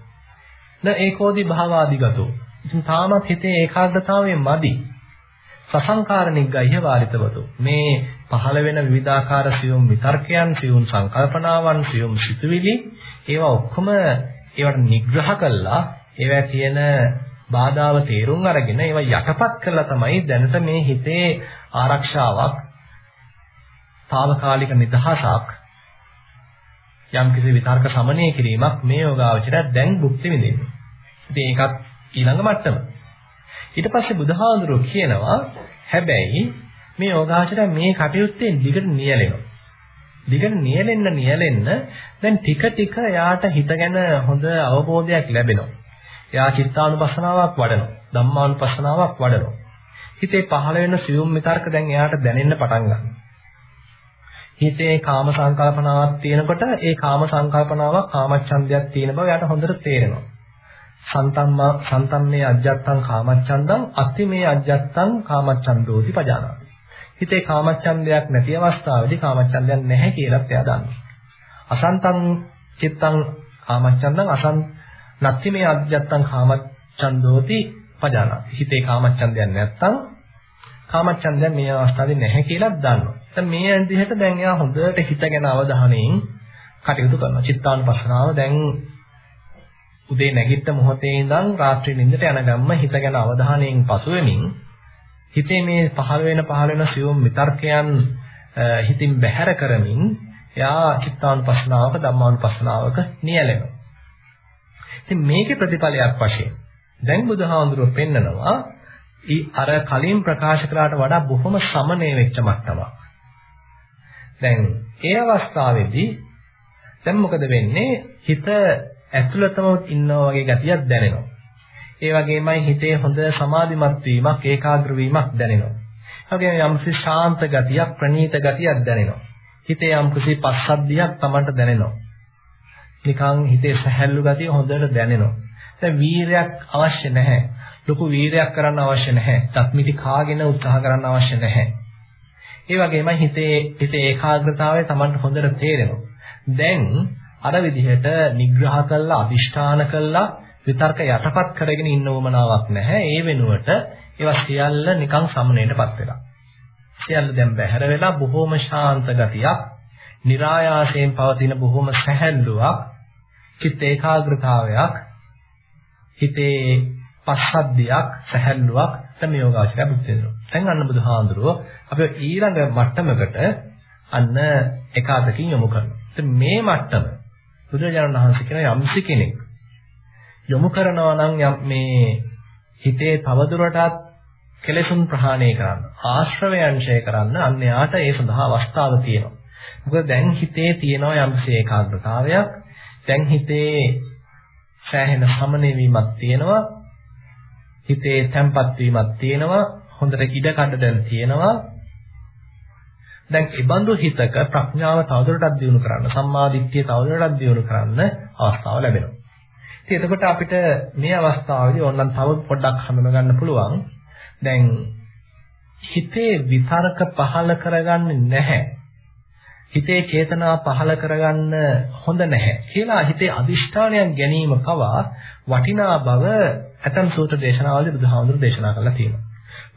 න ඒකෝදි භාවාදිගතෝ. ඉතින් තාමත් හිතේ ඒකාග්‍රතාවය මදි. සසංකාර නිග්ගය වාරිතවතු. මේ පහළ වෙන විවිධාකාර සියුම් විතර්කයන්, සියුම් සංකල්පනාවන්, සියුම් සිතුවිලි ඒවා ඔක්කොම ඒවට නිග්‍රහ කළා ඒවා කියන බාධාව තේරුම් අරගෙන ඒවා යටපත් කරලා තමයි දැනට මේ හිතේ ආරක්ෂාවක් తాවකාලික නිදහසක් යම්කිසි විතර්ක සමනය කිරීමක් මේ යෝගාවචරය දැන් භුක්ති විඳින්නේ. ඉතින් ඒකත් ඊළඟ මට්ටම. ඊට පස්සේ බුදුහාඳුරෝ කියනවා හැබැයි මේ යෝගාචරය මේ කටයුත්තේ දිගට නියැලෙනවා. දිගට නියැලෙන්න නියැලෙන්න දැන් ටික ටික යාට හිත ගැන හොඳ අවබෝධයක් ලැබෙනවා. එයා චිත්තානුපස්සනාවක් වඩනවා. ධම්මානුපස්සනාවක් වඩනවා. හිතේ පහළ වෙන සියුම් විතර්ක දැන් එයාට දැනෙන්න පටන් ගන්නවා. හිතේ කාම සංකල්පනාවක් තියෙනකොට ඒ කාම සංකල්පනාවක් කාමච්ඡන්දයක් තියෙන බව එයාට හොඳට තේරෙනවා. සන්තම්ම සන්තම්මේ අජ්ජත්තං කාමච්ඡන්දං අත්ති මේ අජ්ජත්තං කාමච්ඡන්දෝති පජානාති. හිතේ කාමච්ඡන්දයක් නැති අවස්ථාවේදී කාමච්ඡන්දයක් නැහැ කියලා එයා දන්නවා. අසන්තං චිත්තං කාමච්ඡන්දං අසන් නත්ති මේ අජ්ජත්තං කාමච්ඡන්දෝති පජානාති. හිතේ කාමච්ඡන්දයක් නැත්තම් කාමච්ඡන්දයක් මේ අවස්ථාවේ නැහැ කියලා දන්නවා. දැන් මේ විදිහට දැන් එයා හොඳට හිතගෙන අවධානයෙන් කටයුතු කරනවා. චිත්තානුපස්සනාව දැන් උදේ නැගිට මොහොතේ ඉඳන් රාත්‍රී නිින්දට යන ගම්ම හිත ගැන අවධානයෙන් පසු වෙමින් හිතේ මේ පහළ වෙන පහළ වෙන සියුම් විතර්කයන් හිතින් බැහැර කරමින් එයා චිත්තානුපස්සනාවක ධම්මානුපස්සනාවක නියැලෙනවා. ඉතින් මේකේ ප්‍රතිඵලයක් වශයෙන් දැන් බුදුහාඳුරුව පෙන්නනවා අර කලින් ප්‍රකාශ කළාට වඩා බොහොම සමනය වෙච්ච මට්ටමක්. දැන් ඒ අවස්ථාවේදී දැන් මොකද වෙන්නේ? හිත ඇතුළතම ඉන්නා වගේ ගතියක් දැනෙනවා. ඒ වගේමයි හිතේ හොඳ සමාධිමත් වීමක්, ඒකාග්‍ර වීමක් දැනෙනවා. ඒ වගේම යම්කිසි ශාන්ත ගතියක්, ප්‍රණීත ගතියක් දැනෙනවා. හිතේ යම්කිසි පස්සද්ධියක් Tamanට දැනෙනවා. නිකන් හිතේ සැහැල්ලු ගතිය හොඳට දැනෙනවා. දැන් වීරයක් අවශ්‍ය නැහැ. ලොකු වීරයක් කරන්න අවශ්‍ය නැහැ. තත්මිටි කාගෙන උත්සාහ කරන්න අවශ්‍ය නැහැ. ඒ වගේම හිතේ හිතේ ඒකාග්‍රතාවය Tamanට හොඳට තේරෙනවා. දැන් අර විදිහට නිග්‍රහ කළා, අදිෂ්ඨාන කළා විතර්ක යටපත් කරගෙන ඉන්න උවමනාවක් නැහැ. ඒ වෙනුවට ඒවා සියල්ල නිකන් සමනේටපත් වෙලා. සියල්ල දැන් බැහැර වෙලා බොහොම ශාන්ත ගතියක්, નિરાයාසයෙන් පවතින බොහොම සැහැල්ලුවක්, චිත්ත ඒකාග්‍රතාවයක්, හිතේ පස්සද්ධියක්, සැහැල්ලුවක් තමයි යෝගාචරය බුද්ධ වෙනවා. දැන් අන්න බුදුහාඳුරෝ අපි ඊළඟ මට්ටමකට අන්න එකාදකින් යොමු කරනවා. ඉතින් මේ මට්ටම බුදුරජාණන් වහන්සේ කියන යම්සි කෙනෙක් යොමු කරනවා නම් මේ හිතේ තවදුරටත් කෙලෙසුන් ප්‍රහාණය කරන්න ආශ්‍රවයන් ඡය කරන්න අන්න යාට ඒ සඳහා අවස්ථාව තියෙනවා. මොකද දැන් හිතේ තියෙනවා යම්සි ඒකාග්‍රතාවයක් දැන් හිතේ සෑහෙන සමනය වීමක් තියෙනවා හිතේ තැම්පත් වීමක් තියෙනවා හොඳට ඉඩ කඩ දැන් තියෙනවා දැන් ඒ බඳු හිතක ප්‍රඥාව තවදුරටත් දියුණු කරන්න සම්මා දිට්ඨිය තවදුරටත් දියුණු කරන්න අවස්ථාව ලැබෙනවා. ඉතින් එතකොට අපිට මේ අවස්ථාවේදී ඕනනම් තව පොඩ්ඩක් හඳුනා ගන්න පුළුවන්. දැන් හිතේ විතරක පහල කරගන්නේ නැහැ. හිතේ චේතනා පහල කරගන්න හොඳ නැහැ කියලා හිතේ අදිෂ්ඨානයක් ගැනීම පවා වටිනා බව ඇතම් සූත්‍ර දේශනාවලදී බුදුහාමුදුරු දේශනා කරලා තියෙනවා.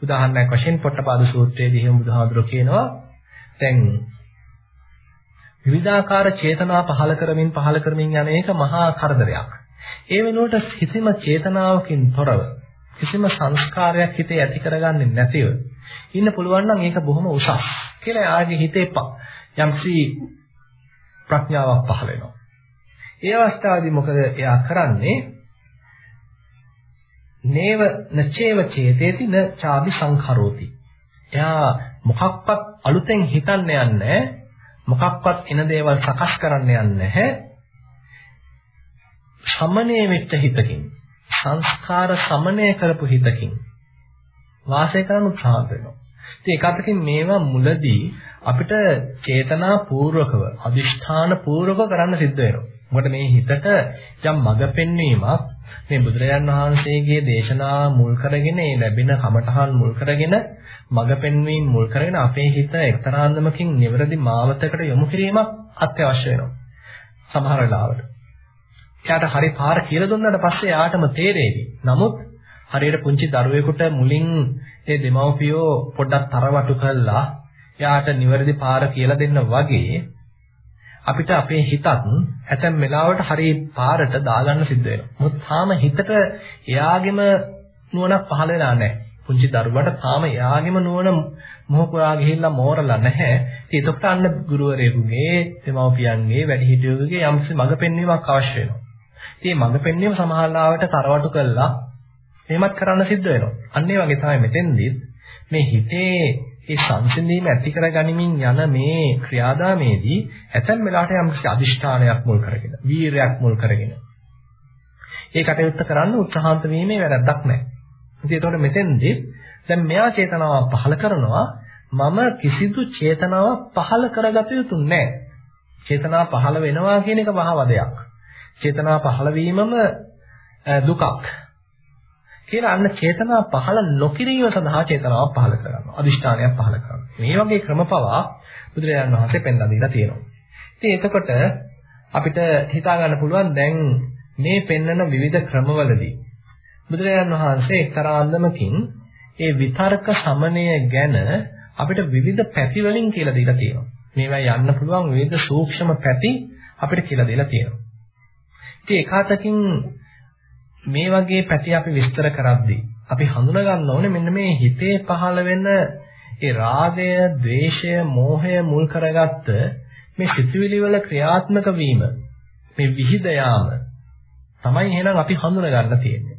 උදාහරණයක් වශයෙන් පොට්ටපාද සූත්‍රයේදී එහෙම බුදුහාමුදුරු කියනවා දැන් විවිධාකාර චේතනා පහල කරමින් පහල කරමින් යන එක මහා කරදරයක්. ඒ වෙනුවට කිසිම චේතනාවකින් තොරව කිසිම සංස්කාරයක් හිතේ ඇති කරගන්නේ නැතිව ඉන්න පුළුවන් නම් ඒක බොහොම උසස් කියලා ආගේ හිතේ යම්සි ප්‍රඥාවක් පහළ වෙනවා. ඒ අවස්ථාවේදී මොකද එයා කරන්නේ? නේව නචේව චේතේති න චාදි සංඛරෝති. එයා මොකක්වත් අලුතෙන් හිතන්න යන්නේ මොකක්වත් එන දේවල් සකස් කරන්න යන්නේ නැහැ. සමනය වෙච්ච හිතකින් සංස්කාර සමනය කරපු හිතකින් වාසය කරන්න උත්සාහ කරනවා. ඉතින් ඒකතකින් මේවා මුලදී අපිට චේතනා පූර්වකව අදිෂ්ඨාන පූර්වක කරන්න සිද්ධ වෙනවා. මොකද මේ හිතට යම් මඟ පෙන්වීමක් මේ බුදුරජාන් වහන්සේගේ දේශනා මුල් කරගෙන ඒ ලැබෙන කමඨහන් මුල් කරගෙන මඟ පෙන්වීම මුල් කරගෙන අපේ හිත එක්තරාන්දමකින් නිවැරදි මාවතකට යොමු කිරීමක් අත්‍යවශ්‍ය වෙනවා. සමහර වෙලාවට. එයාට හරි පාර කියලා දුන්නාට පස්සේ එයාටම තේරෙවි. නමුත් හරියට පුංචි දරුවෙකුට මුලින් ඒ දෙමව්පියෝ පොඩ්ඩක් තරවටු කළා එයාට නිවැරදි පාර කියලා දෙන්න වගේ අපිට අපේ හිතත් ඇතැම් වෙලාවට හරි පාරට දාගන්න සිද්ධ වෙනවා. මොකද තාම හිතට එයාගෙම නුවණක් පහළ වෙලා නැහැ. පුංචි දරුවට තාම එයාගෙම නුවණ මොහොකුරා ගිහිල්ලා මෝරලා නැහැ. ඉතින් ඒකට අන්න ගුරුවරයෙකුගේ, දෙමව්පියන්ගේ, වැඩිහිටියෙකුගේ යම්කිසි මඟ පෙන්වීමක් අවශ්‍ය වෙනවා. ඉතින් මඟ පෙන්වීම සමහරවිට තරවටු කළා එහෙමත් කරන්න සිද්ධ වෙනවා. අන්න ඒ වගේ තමයි මෙතෙන්දී මේ හිතේ ඒ සංසිඳීම ඇති කර ගනිමින් යන මේ ක්‍රියාදාමයේදී ඇතැම් වෙලාවට යම් කිසි අදිෂ්ඨානයක් මුල් කරගෙන, වීරයක් මුල් කරගෙන ඒ කටයුත්ත කරන්න උත්සාහන්ත වීමේ වැරද්දක් නැහැ. ඉතින් ඒතකොට මෙතෙන්දී දැන් මෙයා චේතනාව පහල කරනවා මම කිසිදු චේතනාවක් පහල කරගත යුතු නැහැ. චේතනාව පහල වෙනවා කියන එක මහවදයක්. චේතනාව පහල වීමම දුකක්. කියලා අන්න චේතනා පහළ නොකිරීම සඳහා චේතනාවක් පහළ කරගන්නවා. අදිෂ්ඨානයක් පහළ කරගන්නවා. මේ වගේ ක්‍රමපවා බුදුරජාණන් වහන්සේ පෙන්ලා දීලා තියෙනවා. ඉතින් එතකොට අපිට හිතා ගන්න පුළුවන් දැන් මේ පෙන්වන විවිධ ක්‍රමවලදී බුදුරජාණන් වහන්සේ එක්තරා අන්දමකින් ඒ විතර්ක සමනය ගැන අපිට විවිධ පැති වලින් කියලා දීලා තියෙනවා. මේවා යන්න පුළුවන් විවිධ සූක්ෂම පැති අපිට කියලා දීලා තියෙනවා. ඉතින් ඒකාතකින් මේ වගේ පැති අපි විස්තර කරද්දී අපි හඳුනා ගන්න ඕනේ මෙන්න මේ හිතේ පහළ වෙන ඒ රාගය, ద్వේෂය, මෝහය මුල් කරගත්ත මේ සිතුවිලි වල ක්‍රියාත්මක වීම මේ විහිද යාම තමයි එහෙනම් අපි හඳුනා ගන්න තියෙන්නේ.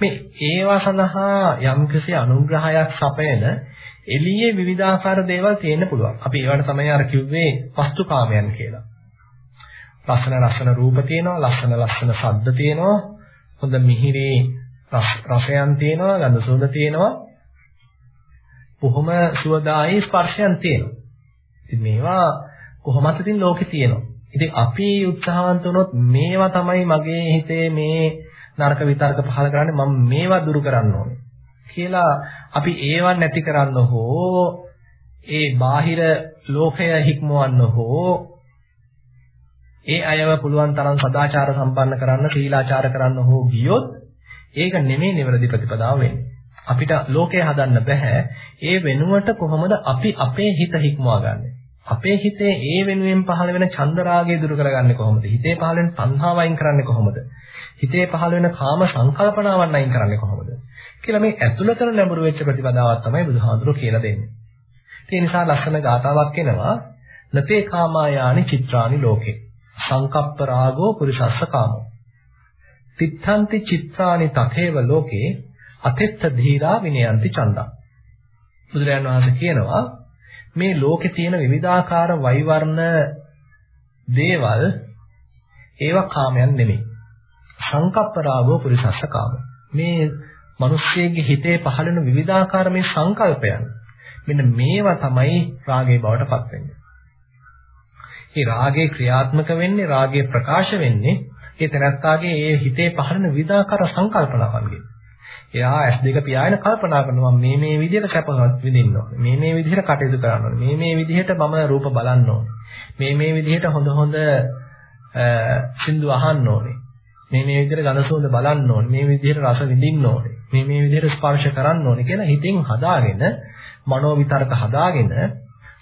මේ ඒවා සඳහා යම්කිසි අනුග්‍රහයක් සපයන එළියේ විවිධාකාර දේවල් තියෙන්න පුළුවන්. අපි ඒවට තමයි අර කිව්වේ වස්තුකාමයන් කියලා. ලස්සන ලස්සන රූප තියෙනවා, ලස්සන ලස්සන ශබ්ද තියෙනවා, හොඳ මිහිරි රසයන් තියෙනවා, ගඳ සුවඳ තියෙනවා. බොහොම සුවදායි ස්පර්ශයන් තියෙනවා. ඉතින් මේවා කොහොමද ඉතින් ලෝකේ තියෙනවා. ඉතින් අපි උත්සාහවන්ත වුණොත් මේවා තමයි මගේ හිතේ මේ නරක විතර්ක පහල කරන්නේ මම මේවා දුරු කරන්න ඕනේ කියලා අපි ඒවා නැති කරන්න හෝ ඒ බාහිර ලෝකය හික්මවන්න හෝ ඒ අයව පුළුවන් තරම් සදාචාර සම්පන්න කරන්න, සීලාචාර කරන්න හෝ ගියොත් ඒක නෙමෙයි නිවැරදි ප්‍රතිපදාව වෙන්නේ. අපිට ලෝකය හදන්න බෑ. ඒ වෙනුවට කොහොමද අපි අපේ හිත හික්මවා ගන්නෙ? අපේ හිතේ ඒ වෙනුවෙන් පහළ වෙන චන්දරාගය දුරු කරගන්නේ කොහොමද? හිතේ පහළ වෙන තණ්හාව අයින් කරන්නේ කොහොමද? හිතේ පහළ වෙන කාම සංකල්පනාවන් අයින් කරන්නේ කොහොමද? කියලා මේ ඇතුළතන නැඹුරු වෙච්ච ප්‍රතිපදාවක් තමයි බුදුහාඳුරෝ කියලා දෙන්නේ. ඒ නිසා ලස්සන ගාතාවක් එනවා නතේ කාමායානි චිත්‍රානි ලෝකේ සංකප්ප රාගෝ පුරිසස්ස කාමෝ. තිත්තන්ති චිත්‍රානි තතේව ලෝකේ අතෙත්ත ධීරා විනයන්ති චන්දා. බුදුරජාණන් වහන්සේ කියනවා මේ ලෝකේ තියෙන විවිධාකාර වෛවර්ණ දේවල් ඒවා කාමයන් නෙමෙයි. සංකප්ප රාගෝ පුරිසස්ස කාමෝ. මේ මිනිස්සෙගේ හිතේ පහළෙන විවිධාකාර මේ සංකල්පයන් මෙන්න මේවා තමයි රාගේ බවට පත් වෙන්නේ. ඒ රාගේ ක්‍රියාත්මක වෙන්නේ රාගේ ප්‍රකාශ වෙන්නේ ඒ තැනත්තාගේ ඒ හිතේ පහළන විවිධාකාර සංකල්පනාවන්ගෙන්. එයා ඇස් දෙක පියාගෙන කල්පනා කරනවා මේ මේ විදිහට සැපවත් විඳින්න ඕනේ. මේ මේ විදිහට කටයුතු කරන්න ඕනේ. මේ මේ විදිහට මම රූප බලන්න ඕනේ. මේ මේ විදිහට හොඳ හොඳ සින්දු අහන්න ඕනේ. මේ මේ විදිහට ගඳ සුවඳ බලන්න ඕනේ. මේ විදිහට රස විඳින්න ඕනේ. මේ මේ විදිහට ස්පර්ශ කරන්න ඕනේ කියලා හිතින් හදාගෙන මනෝ විතරක හදාගෙන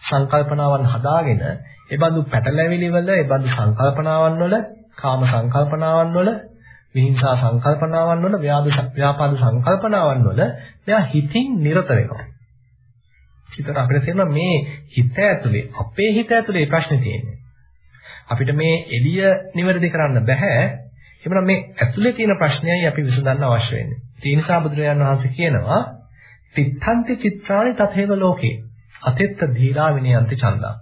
සංකල්පනාවන් හදාගෙන ඒ බඳු පැටලැවිලි වල ඒ බඳු සංකල්පනාවන් වල කාම සංකල්පනාවන් වල විහිංසා සංකල්පනාවන් වල ව්‍යාපාද සංකල්පනාවන් වල එයා හිතින් නිරත වෙනවා. හිතට අපිට තේරෙනවා මේ හිත ඇතුලේ අපේ හිත ඇතුලේ ප්‍රශ්නේ තියෙන්නේ. අපිට මේ එළිය නිවැරදි කරන්න බෑ. එhmenan මේ ඇතුලේ තියෙන ප්‍රශ්නයයි අපි විසඳන්න අවශ්‍ය වෙන්නේ. ඒ නිසා බුදුරජාණන් වහන්සේ කියනවා තිත්තන්ති චිත්‍රානි තථේව ලෝකේ අතෙත්ත ධීරා විනයන්ති චන්දා.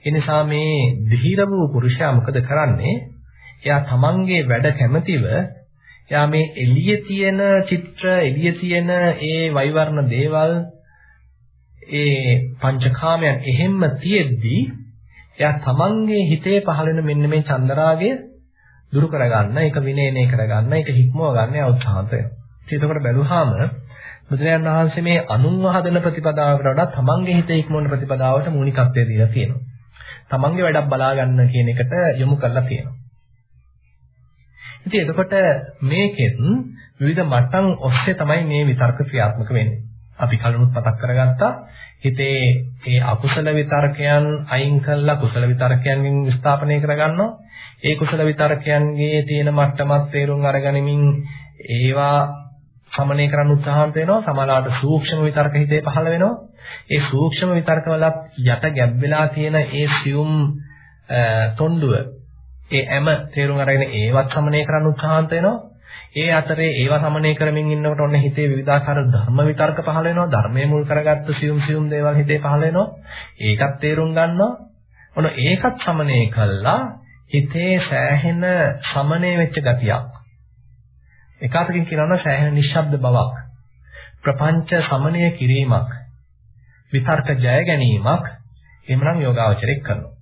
ඒ නිසා මේ ධීර වූ පුරුෂයා මොකද කරන්නේ? එයා තමන්ගේ වැඩ කැමැතිව එයා මේ එළියේ තියෙන චිත්‍ර එළියේ තියෙන ඒ වෛවර්ණ දේවල් ඒ පංචකාමයන් එහෙම්ම තියෙද්දී එයා තමන්ගේ හිතේ පහළ වෙන මෙන්න මේ චන්දරාගය දුරු කරගන්න, ඒක විනයනය කරගන්න, ඒක හික්මව ගන්න යා උත්සාහන්ත වෙනවා. ඒකකොට බැලුවාම බුදුරජාණන් වහන්සේ මේ අනුන්ව හදන ප්‍රතිපදාවකට වඩා තමන්ගේ හිතේ ඉක්මවන ප්‍රතිපදාවට මූලිකත්වය දීලා තියෙනවා. තමන්ගේ වැඩක් බලා ගන්න කියන එකට යොමු කරලා තියෙනවා. ඉතින් එතකොට මේකෙත් විවිධ මට්ටම් ඔස්සේ තමයි මේ විතර්ක ක්‍රියාත්මක වෙන්නේ. අපි කලිනුත් මතක් කරගත්තා හිතේ ඒ අකුසල විතර්කයන් අයින් කළා කුසල විතර්කයන්ගෙන් ස්ථාපනය කරගන්නවා. ඒ කුසල විතර්කයන්ගේ තියෙන මට්ටමත් තේරුම් අරගනිමින් ඒවා සමනය කරන්න උත්සාහන්ත වෙනවා. සමහරවිට සූක්ෂම විතර්ක හිතේ පහළ වෙනවා. ඒ සූක්ෂම විතර්කවලත් යට ගැබ් වෙලා තියෙන ඒ සියුම් තොණ්ඩුව ඒ හැම තේරුම් අරගෙන ඒවත් සමනය කරන්න උත්සාහන්ත වෙනවා. ඒ අතරේ ඒවා සමනය කරමින් ඉන්නකොට ඔන්න හිතේ විවිධාකාර ධර්ම විතර්ක පහළ වෙනවා. ධර්මයේ මුල් කරගත්ත සියුම් සියුම් දේවල් හිතේ පහළ වෙනවා. ඒකත් තේරුම් ගන්නවා. ඔන්න ඒකත් සමනය කළා හිතේ සෑහෙන සමනය වෙච්ච ගතියක්. එකwidehatකින් කියනවා සෑහෙන නිශ්ශබ්ද බවක්. ප්‍රපංච සමනය කිරීමක්. විතර්ක ජය ගැනීමක් එහෙමනම් යෝගාවචරයක් කරනවා.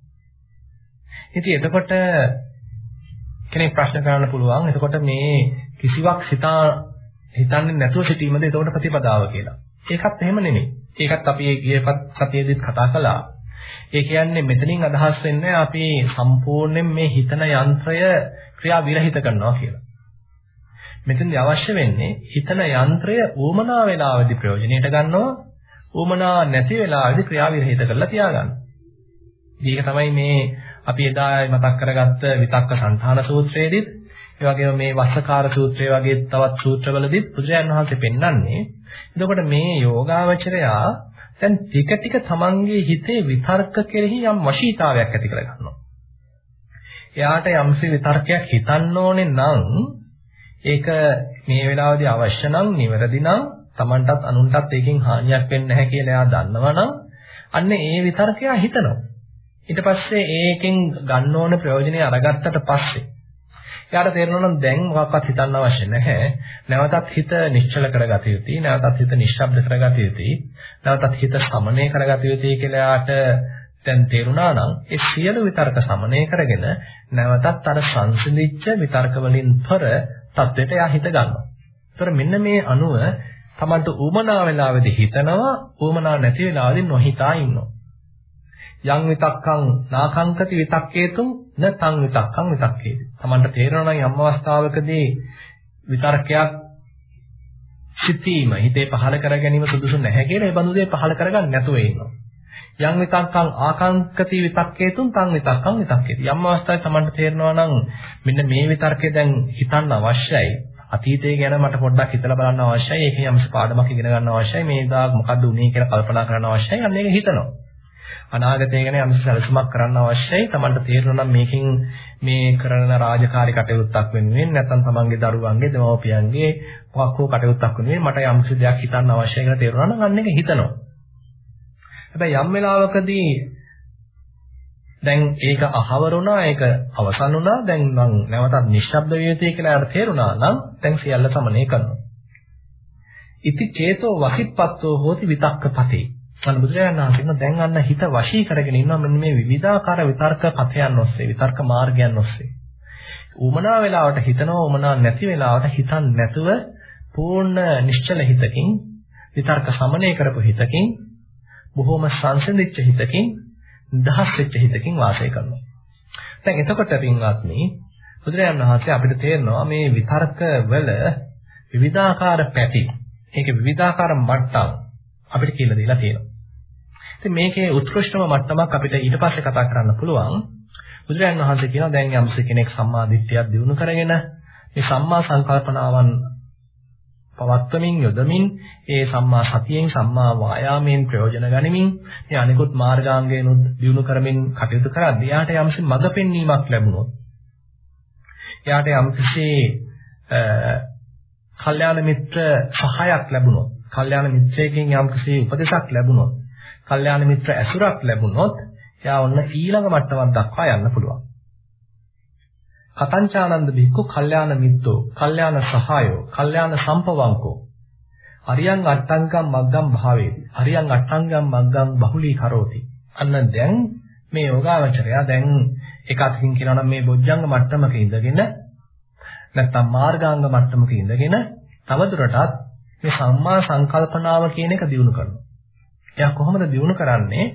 ඉතින් එතකොට කෙනෙක් ප්‍රශ්න කරන්න පුළුවන්. එතකොට මේ කිසිවක් හිතා හිතන්නේ නැතුව සිටීමද එතකොට ප්‍රතිපදාව කියලා. ඒකත් එහෙම නෙමෙයි. ඒකත් අපි ගියපත් සතියේදීත් කතා කළා. ඒ කියන්නේ මෙතනින් අදහස් වෙන්නේ අපි සම්පූර්ණයෙන් මේ හිතන යන්ත්‍රය ක්‍රියා විරහිත කරනවා කියලා. මෙතනදී අවශ්‍ය වෙන්නේ හිතන යන්ත්‍රය ඌමනා වේලාවේදී ප්‍රයෝජනෙට ගන්නවා ඌමනා නැති වෙලාවේදී ක්‍රියා විරහිත කරලා තියාගන්න. මේක තමයි මේ අපි එදා මතක් කරගත්ත විතක්ක සංධාන සූත්‍රයේදීත් ඒ වගේම මේ වස්සකාර සූත්‍රය වගේ තවත් සූත්‍රවලදීත් බුදුරජාණන් වහන්සේ පෙන්වන්නේ එතකොට මේ යෝගාවචරයා දැන් ටික ටික තමන්ගේ හිතේ විතර්ක කෙරෙහි යම් වශීතාවයක් ඇති කරගන්නවා. එයාට යම්සි විතර්කයක් හිතන්න ඕනේ නම් ඒක මේ වෙලාවේදී අවශ්‍ය නම් නිවැරදි නම් තමන්ටත් අනුන්ටත් ඒකෙන් හානියක් වෙන්නේ නැහැ කියලා එයා දන්නවනම් අන්න ඒ විතර්කය හිතනවා. ඊට පස්සේ ඒකෙන් ගන්න ඕන ප්‍රයෝජනෙ අරගත්තට පස්සේ එයාට තේරෙනවා නම් දැන් මොකක්වත් හිතන්න අවශ්‍ය නැහැ. නැවතත් හිත නිශ්චල කරගත යුතුයි. නැවතත් හිත නිශ්ශබ්ද කරගත යුතුයි. නැවතත් හිත සමනය කරගත යුතුයි කියලා එයාට දැන් තේරුණා නම් ඒ සියලු විතර්ක සමනය කරගෙන නැවතත් අර සංසිඳිච්ච විතර්ක වලින් තොර තත්වයට එයා හිත ගන්නවා. ඒතර මෙන්න මේ අනුව Tamanට උමනා වෙලාවේදී හිතනවා, උමනා නැති වෙලාවේදී නොහිතා ඉන්නවා. යම් විතක්කං නාකංකති විතක්කේතුම් න තං විතක්කං විතක්කේති. Tamanට තේරෙනවා නම් යම් අවස්ථාවකදී විතර්කයක් සිටීම හිතේ පහල කර ගැනීම සුදුසු නැහැ කියලා ඒ බඳු දේ පහල කරගන්න නැතුව ඉන්නවා. යම් විතක්කං ආකාංකති විතක්කේතුම් තං විතක්කං විතක්කේති. යම් අවස්ථාවේ Tamanට තේරෙනවා නම් මෙන්න මේ විතර්කය දැන් හිතන්න අවශ්‍යයි. අතීතය ගැන මට පොඩ්ඩක් හිතලා බලන්න අවශ්‍යයි. ඒකේ යම්ස පාඩමක් ඉගෙන ගන්න අවශ්‍යයි. මේ දා මොකද්ද උනේ කියලා කල්පනා කරන්න අවශ්‍යයි. අන්න ඒක හිතනවා. අනාගතය ගැන යම්ස සැලසුමක් කරන්න අවශ්‍යයි. Tamanට තේරෙනවා නම් මේකෙන් මේ කරන රාජකාරී කටයුත්තක් වෙනුවෙන් නැත්නම් තමන්ගේ දරුවන්ගේ දෙමව්පියන්ගේ මොකක් හෝ කටයුත්තක් වෙනුවෙන් මට යම්කිසි දෙයක් හිතන්න අවශ්‍යයි කියලා තේරුණා නම් අන්න ඒක හිතනවා. හැබැයි යම් වෙලාවකදී දැන් ඒක අහවර වුණා ඒක අවසන් වුණා දැන් මං නැවතත් නිශ්ශබ්ද විය යුතුයි කියලා අර තේරුණා නම් දැන් සියල්ල සමනය කරනවා. ඉති චේතෝ වහිප්පත්තෝ හෝති විතක්කපතේ අන්න බුදුරජාණන් වහන්සේ දැන් අන්න හිත වශී කරගෙන ඉන්නවා මෙන්න මේ විවිධාකාර විතර්ක පථයන් ඔස්සේ විතර්ක මාර්ගයන් ඔස්සේ. උමනා වෙලාවට හිතනවා උමනා නැති වෙලාවට හිතන් නැතුව පූර්ණ නිශ්චල හිතකින් විතර්ක සමනය කරපු හිතකින් බොහොම සංසිඳිච්ච හිතකින් දහස් වෙච්ච හිතකින් වාසය කරනවා. දැන් එතකොට පින්වත්නි බුදුරජාණන් වහන්සේ අපිට තේරෙනවා මේ විතර්ක වල විවිධාකාර පැති. ඒක විවිධාකාර මට්ටම් අපිට කියලා දීලා තියෙනවා. ඉතින් මේකේ උත්කෘෂ්ඨම මට්ටමක් අපිට ඊට පස්සේ කතා කරන්න පුළුවන්. බුදුරජාණන් වහන්සේ කියනවා දැන් යම්ස කෙනෙක් සම්මා දිට්ඨියක් දිනු කරගෙන මේ සම්මා සංකල්පනාවන් පවත්වමින් යොදමින් ඒ සම්මා සතියෙන් සම්මා වායාමයෙන් ප්‍රයෝජන ගනිමින් මේ අනිකුත් මාර්ගාංගයනුත් දිනු කරමින් කටයුතු කරද්දී යාට යම්සි මඟ පෙන්වීමක් ලැබුණොත් එයාට යම්කිසි කල්යාණ මිත්‍ර සහායක් ලැබුණොත් කල්යාණ මිත්‍රයෙක්ගෙන් යම්කිසි උපදෙසක් ලැබුණොත් කල්යාණ මිත්‍ර ඇසුරක් ලැබුණොත් එයා ඔන්න ඊළඟ මට්ටමක් දක්වා යන්න පුළුවන්. කතංචානන්ද බික්කු කල්යාණ මිත්‍රෝ, කල්යාණ සහායෝ, කල්යාණ සම්පවංකෝ. අරියං අට්ටංගම් මග්ගම් භාවේති. අරියං අට්ටංගම් මග්ගම් බහුලී කරෝති. අන්න දැන් මේ යෝගාවචරය දැන් එක අතකින් කියනවා නම් මේ බොජ්ජංග මට්ටමක ඉඳගෙන නැත්නම් මාර්ගාංග මට්ටමක ඉඳගෙන තවදුරටත් මේ සම්මා සංකල්පනාව කියන එක දිනු කරනවා. එයා කොහොමද දිනු කරන්නේ?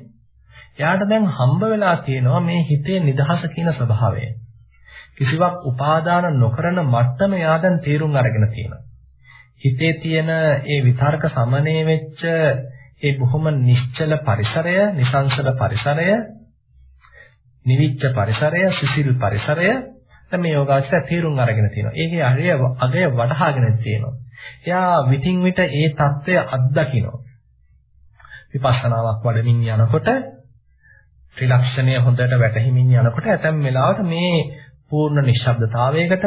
එයාට දැන් හම්බ වෙලා තියෙනවා මේ හිතේ නිදහස කියන ස්වභාවය. කිසිවක් උපාදාන නොකරන මට්ටම එයා දැන් තීරුම් අරගෙන තියෙනවා. හිතේ තියෙන ඒ විතර්ක සමනය වෙච්ච ඒ බොහොම නිශ්චල පරිසරය, නිසංසල පරිසරය, නිවිච්ච පරිසරය, සිසිල් පරිසරය දැන් මේ යෝගාචර තීරුම් අරගෙන තියෙනවා. ඒකේ අගය අගය වටහාගෙන තියෙනවා. එයා විтин විට ඒ తත්වය අත්දකිනවා. විපස්සනාවක් වඩමින් යනකොට ත්‍රිලක්ෂණය හොඳට වැටහිමින් යනකොට ඇතැම් වෙලාවට මේ පූර්ණ නිශ්ශබ්දතාවයකට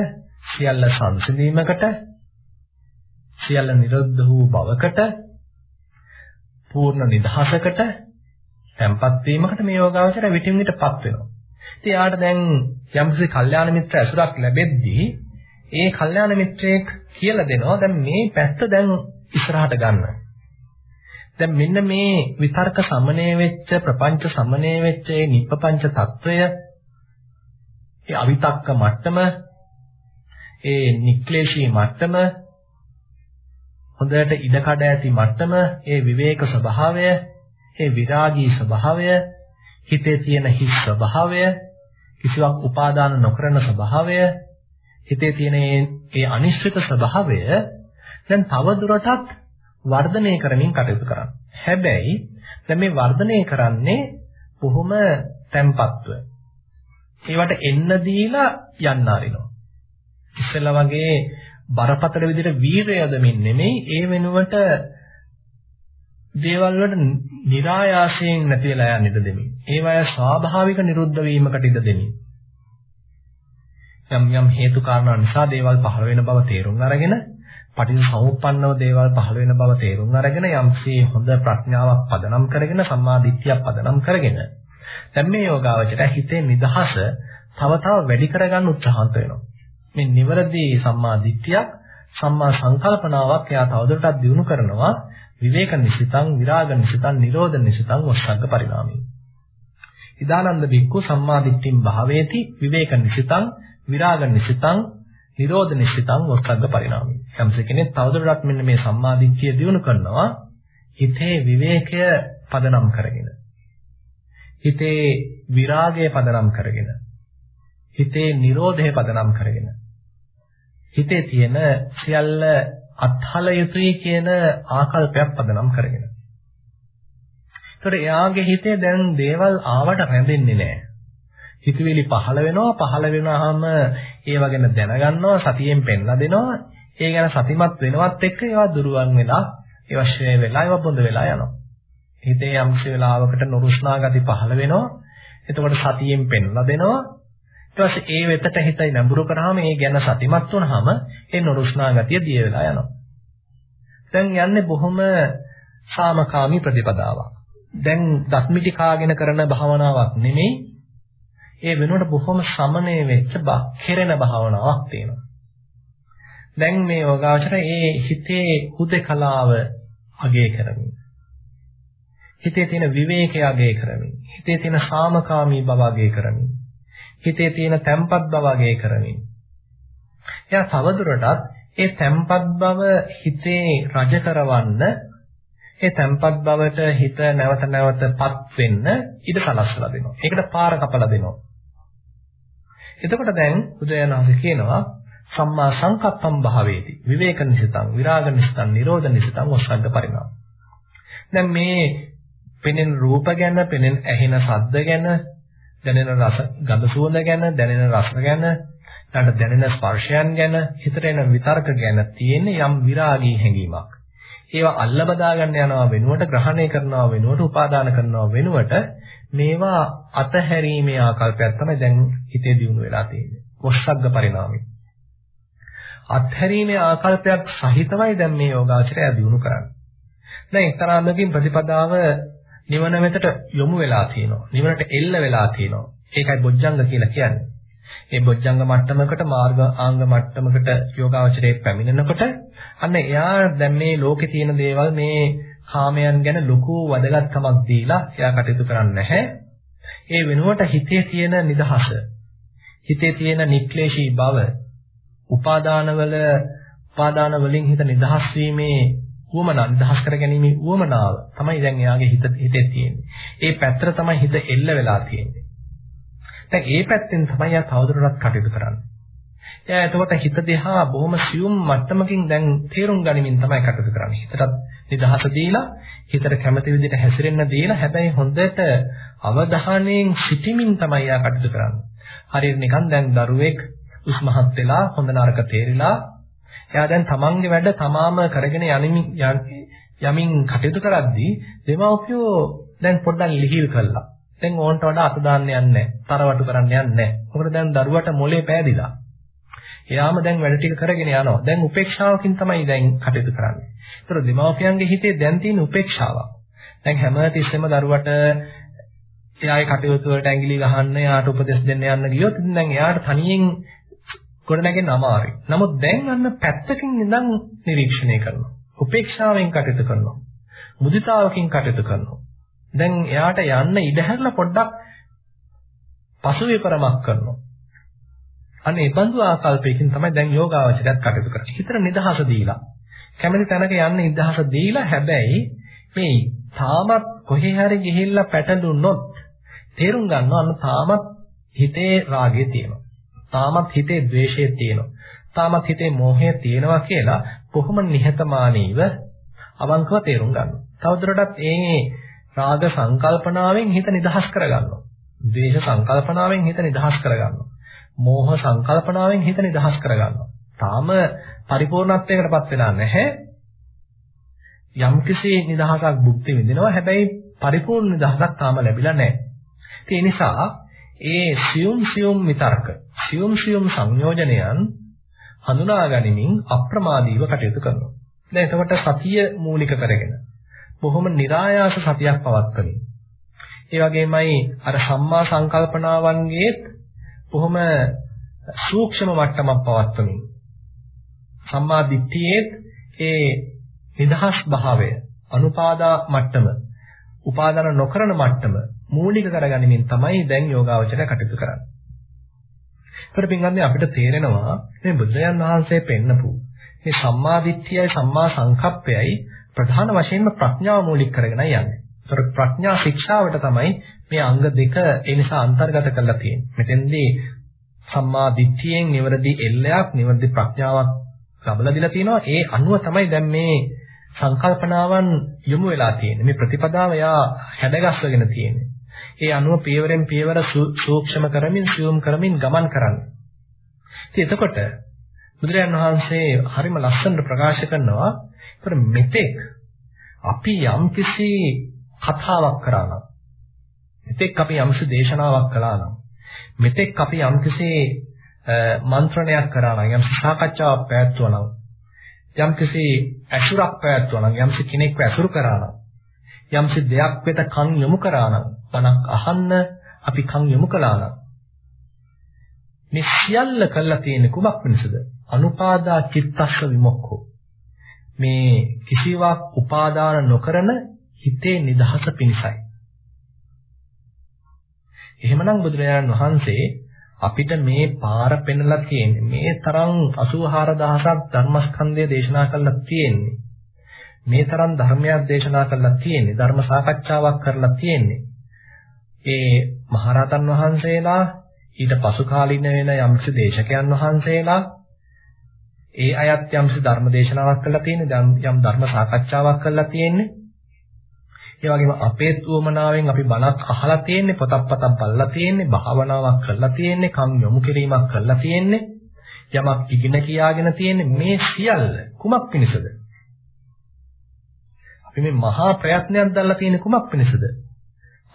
සියල්ල සංසිඳීමකට සියල්ල නිරුද්ධ වූ බවකට පූර්ණ නිදහසකට තැම්පත් වීමකට මේ යෝගාවචර විටින් විටපත් වෙනවා. ඉතින් යාට දැන් යම්කිසි කල්යාණ මිත්‍ර ඇසුරක් ලැබෙද්දී ඒ කල්යාණ මිත්‍රයෙක් කියලා දෙනවා දැන් මේ පැත්ත දැන් ඉස්සරහට ගන්න. දැන් මෙන්න මේ විතර්ක සමනය වෙච්ච ප්‍රපංච සමනය වෙච්ච මේ නිප්පංච తত্ত্বය ඒ අවිතක්ක මට්ටම ඒ නික්ලේශී මට්ටම හොඳට ඉඩකඩ ඇති මට්ටම ඒ විවේක ස්වභාවය ඒ විරාගී ස්වභාවය හිතේ තියෙන හිස් ස්වභාවය කිසිවක් උපාදාන නොකරන ස්වභාවය හිතේ තියෙන ඒ අනිශ්චිත ස්වභාවය දැන් තව දුරටත් වර්ධනය කරමින් කටයුතු කරන්න. හැබැයි දැන් මේ වර්ධනය කරන්නේ බොහොම tempatව. ඒවට එන්න දීලා යන්න ආරිනවා. ඉස්සෙල්ලා වගේ බරපතල විදිහට වීරය යදමින් නෙමෙයි ඒ වෙනුවට දේවල් වලට નિરાයාසයෙන් නැතිලා යන්න ඉඩ දෙමින්. ඒවය ස්වාභාවික නිරුද්ධ වීමකට ඉඩ දෙමින්. යම් යම් හේතු කාරණා නිසා දේවල් පහළ වෙන බව තේරුම් අරගෙන පටිච්චසමුප්පන්නව දේවල් පහළ වෙන බව තේරුම් අරගෙන යම්සේ හොඳ ප්‍රඥාවක් පදනම් කරගෙන සම්මා දිට්ඨියක් පදනම් කරගෙන දැන් මේ යෝගාවචරය හිතේ නිදහස තව තව වැඩි කරගන්න උත්සාහන්ත වෙනවා. මේ නිවරදී සම්මා දිට්ඨියක් සම්මා සංකල්පනාවක් එයා තවදුරටත් දියුණු කරනවා විවේක නිසිතං විරාග නිසිතං නිරෝධ නිසිතං වස්සග්ග පරිණාමී. ඉදානන්ද බික්කු සම්මා දිට්ඨින් භාවේති විවේක නිසිතං විරාග නිසිතං නිරෝධ නිසිතං වස්සග්ග පරිණාමී. යම්ස කෙනෙක් තවදුරටත් මෙන්න මේ සම්මා දිට්ඨිය දියුණු කරනවා හිතේ විවේකය පදනම් කරගෙන. හිතේ විරාගය පදනම් කරගෙන. හිතේ නිරෝධය පදනම් කරගෙන. හිතේ තියෙන සියල්ල අත්හල යුතුයි කියන ආකල්පයක් පදනම් කරගෙන. ඒතර එයාගේ හිතේ දැන් දේවල් ආවට රැඳෙන්නේ නැහැ. හිතවිලි පහළ වෙනවා පහළ වෙනාම ඒව ගැන දැනගන්නවා සතියෙන් පෙන්ලා දෙනවා ඒ ගැන සතිමත් වෙනවත් එක්ක ඒවා දුරවන් වෙලා ඒවා ශ්‍රේ වෙලා ඒවා බොඳ වෙලා යනවා හිතේ යම්සි වෙලාවකට නුරුස්නා ගති පහළ වෙනවා. එතකොට සතියෙන් පෙන්ලා දෙනවා. ඊට පස්සේ ඒ වෙතට හිතයි නැඹුරු කරාම ඒ ගැන සතිමත් වුනහම ඒ නුරුස්නා ගතිය දිය වෙලා යනවා. දැන් යන්නේ බොහොම සාමකාමී ප්‍රතිපදාවක්. දැන් දස්මිටි කාගෙන කරන භාවනාවක් නෙමෙයි. ඒ වෙනුවට බොහොම සමනය වෙච්ච කෙරෙන භාවනාවක් තියෙනවා. දැන් මේ යෝගාචර ඒ හිතේ හුදකලාව අගය කරමින්. හිතේ තියෙන විවේකය අගය කරමින් හිතේ තියෙන සාමකාමී බව අගය කරමින් හිතේ තියෙන තැම්පත් බව අගය කරමින් එයා තවදුරටත් ඒ තැම්පත් බව හිතේ රජ කරවන්න ඒ තැම්පත් බවට හිත නැවත නැවතපත් වෙන්න ඉඩ සලස්වලා දෙනවා. ඒකට පාර කපලා දෙනවා. එතකොට දැන් බුදුරජාණන් කියනවා සම්මා සංකප්පම් භාවේති විවේක නිසිතං විරාග නිසිතං නිරෝධ නිසිතං වස්සග්ග පරිණාම දැන් මේ පෙනෙන රූප ගැන, පෙනෙන ඇහෙන ශබ්ද ගැන, දැනෙන රස, ගඳ සුවඳ ගැන, දැනෙන රස ගැන, ඊට දැනෙන ස්පර්ශයන් ගැන, හිතට එන විතර්ක ගැන තියෙන යම් විරාගී හැඟීමක්. ඒවා අල්ල බදා ගන්න යනවා වෙනුවට, ග්‍රහණය කරනවා වෙනුවට, උපාදාන කරනවා වෙනුවට මේවා අතහැරීමේ ආකල්පයක් තමයි දැන් හිතේ දියුණු වෙලා තියෙන්නේ. වොස්සග්ග පරිණාමය. අත්හැරීමේ ආකල්පයක් සහිතවයි දැන් මේ යෝගාචරය දියුණු කරන්නේ. දැන් එක්තරාන්දකින් ප්‍රතිපදාව නිවන වෙතට යොමු වෙලා තියෙනවා. නිවනට එල්ල වෙලා තියෙනවා. ඒකයි බොජ්ජංග කියලා කියන්නේ. මේ බොජ්ජංග මට්ටමකට මාර්ග ආංග මට්ටමකට යෝගාචරයේ පැමිණෙනකොට අන්න එයා දැන් මේ ලෝකේ තියෙන දේවල් මේ කාමයන් ගැන ලොකු වදගත්කමක් දීලා එයා කටයුතු කරන්නේ නැහැ. ඒ වෙනුවට හිතේ තියෙන නිදහස, හිතේ තියෙන නික්ලේශී බව, උපාදානවල උපාදාන වලින් හිත නිදහස් වීමේ උවමනා නිදහස් කර ගැනීමේ උවමනාව තමයි දැන් එයාගේ හිත හිතේ තියෙන්නේ. ඒ පැත්තට තමයි හිත එල්ල වෙලා තියෙන්නේ. දැන් ඒ පැත්තෙන් තමයි එයා තවදුරටත් කටයුතු කරන්නේ. එයා එතකොට හිත දිහා බොහොම සියුම් මට්ටමකින් දැන් තේරුම් ගනිමින් තමයි කටයුතු කරන්නේ. හිතටත් නිදහස දීලා හිතට කැමති විදිහට හැසිරෙන්න දීලා හැබැයි හොඳට අවධානයෙන් සිටීමින් තමයි එයා කටයුතු කරන්නේ. හරියට නිකන් දැන් දරුවෙක් උස්මහත් වෙලා හොඳ නරක තේරිලා එයා දැන් තමන්ගේ වැඩ තමාම කරගෙන යමින් යමින් කටයුතු කරද්දී දෙමව්පියෝ දැන් පොඩ්ඩක් ලිහිල් කළා. දැන් ඕන්ට වඩා අත දාන්න යන්නේ නැහැ. තරවටු කරන්න යන්නේ නැහැ. මොකද දැන් දරුවට මොලේ පෑදිලා. එයාම දැන් වැඩ ටික කරගෙන යනවා. දැන් උපේක්ෂාවකින් තමයි දැන් කටයුතු කරන්නේ. ඒතර දෙමව්පියන්ගේ හිතේ දැන් තියෙන උපේක්ෂාවක්. දැන් හැම තිස්සෙම දරුවට එයාගේ කටයුතු වලට ඇඟිලි ගහන්න, එයාට උපදෙස් දෙන්න යන්න ගියොත් ඉතින් දැන් එයාට තනියෙන් ගොඩනැගෙන්න අමාරුයි. නමුත් දැන් අන්න පැත්තකින් ඉඳන් නිරීක්ෂණය කරනවා. උපේක්ෂාවෙන් කටයුතු කරනවා. මුදිතාවකින් කටයුතු කරනවා. දැන් එයාට යන්න ඉඩ හැරලා පොඩ්ඩක් පසුවිපරමක් කරනවා. අන්න ඒ බඳු ආකල්පයකින් තමයි දැන් යෝගාවචරයත් කටයුතු කරන්නේ. හිතට නිදහස දීලා. කැමති තැනක යන්න නිදහස දීලා හැබැයි මේ තාමත් කොහේ හරි ගිහිල්ලා පැටළුනොත් තේරුම් ගන්නවා අන්න තාමත් හිතේ රාගය තියෙනවා. තාමත් හිතේ ද්වේෂය තියෙනවා. තාමත් හිතේ මෝහය තියෙනවා කියලා කොහොම නිහතමානීව අවංකව තේරුම් ගන්නවා. තවදුරටත් මේ රාග සංකල්පනාවෙන් හිත නිදහස් කරගන්නවා. ද්වේෂ සංකල්පනාවෙන් හිත නිදහස් කරගන්නවා. මෝහ සංකල්පනාවෙන් හිත නිදහස් කරගන්නවා. තාම පරිපූර්ණත්වයකටපත් වෙලා නැහැ. යම්කිසි නිදහසක් භුක්ති විඳිනවා. හැබැයි පරිපූර්ණ නිදහසක් තාම ලැබිලා නැහැ. ඒ නිසා ඒ සියුම් සියුම් විතර්ක, සියුම් සියුම් සංයෝජනයන් හඳුනා ගනිමින් අප්‍රමාදීව කටයුතු කරනවා. දැන් එතකොට සතිය මූලික කරගෙන බොහොම નિરાයාස සතියක් පවත්වමින් ඒ වගේමයි අර සම්මා සංකල්පනාවන්ගේ බොහොම සූක්ෂම මට්ටමක් පවත්වමින් සම්මා දිට්ඨියේ ඒ නිදහස් භාවය අනුපාදා මට්ටම උපාදාන නොකරන මට්ටම මූලික කරගනිමින් තමයි දැන් යෝගාවචරය කටයුතු කරන්නේ. ඒකට පින්වත්නි අපිට තේරෙනවා මේ බුදුරජාන් වහන්සේ පෙන්නපු මේ සම්මා දිට්ඨියයි සම්මා සංකප්පයයි ප්‍රධාන වශයෙන්ම ප්‍රඥාව මූලික කරගෙන යන්නේ. ඒතර ප්‍රඥා ශික්ෂාවට තමයි මේ අංග දෙක ඒ නිසා අන්තර්ගත කරලා තියෙන්නේ. මෙතෙන්දී සම්මා දිට්ඨියෙන් නිවැරදි එල්ලයක්, නිවැරදි ප්‍රඥාවක් ලබලා දීලා තිනවා. ඒ අනුව තමයි දැන් මේ සංකල්පනාවන් යොමු වෙලා තියෙන්නේ. මේ ප්‍රතිපදාව යා හැඩගස්වගෙන තියෙන්නේ. ඒ අනුව පියවරෙන් පියවර සූක්ෂම කරමින්, සියුම් කරමින් ගමන් කරන්නේ. ඉතින් එතකොට බුදුරජාණන් වහන්සේ හරිම ලස්සනට ප්‍රකාශ කරනවා. ඒතර මෙතෙක් අපි යම්කිසි කතාවක් කරා නම් මෙතෙක් අපි යම්කිසි දේශනාවක් කළා නම් මෙතෙක් අපි යම්කිසි මන්ත්‍රණයක් කරා නම් යම්කිසි සාකච්ඡාවක් පැවැත්වුවා නම් යම්කිසි ඇසුරක් පැවැත්වුවා නම් යම්කිසි කෙනෙක්ව ඇසුරු කරා නම් යම්කිසි දෙයක් වෙත කන් යොමු කරා නම් බණක් අහන්න අපි කන් යොමු කළා නම් මේ සියල්ල කළා තියෙන්නේ කුමක් වෙනසද? අනුපාදා චිත්තස්ස විමුක්ඛෝ. මේ කිසිවක් උපාදාන නොකරන හිතේ නිදහස පිණිසයි. එහෙමනම් බුදුරජාණන් වහන්සේ අපිට මේ පාර පෙන්ලා තියෙන්නේ මේ තරම් 84000ක් ධර්මස්කන්ධය දේශනා කළා තියෙන්නේ. මේ තරම් ධර්මයක් දේශනා කළා තියෙන්නේ ධර්ම සාකච්ඡාවක් කරලා තියෙන්නේ. ඒ මහරහතන් වහන්සේලා ඊට පසු කාලින වෙන යම්කිසි දේශකයන් වහන්සේලා ඒ අයත් යම්කිසි ධර්ම දේශනාවක් කළා තියෙන්නේ යම් ධර්ම සාකච්ඡාවක් කළා තියෙන්නේ ඒ වගේම අපේ උවමනාවෙන් අපි බණක් අහලා තියෙන්නේ, පොතක් පතක් බලලා තියෙන්නේ, භාවනාවක් කරලා තියෙන්නේ, කම් යොමු කිරීමක් කරලා තියෙන්නේ, යමක් ඉගෙන කියාගෙන තියෙන්නේ මේ සියල්ල කුමක් පිණිසද? අපි මේ මහා ප්‍රයත්නයක් දැල්ලා තියෙන්නේ කුමක් පිණිසද?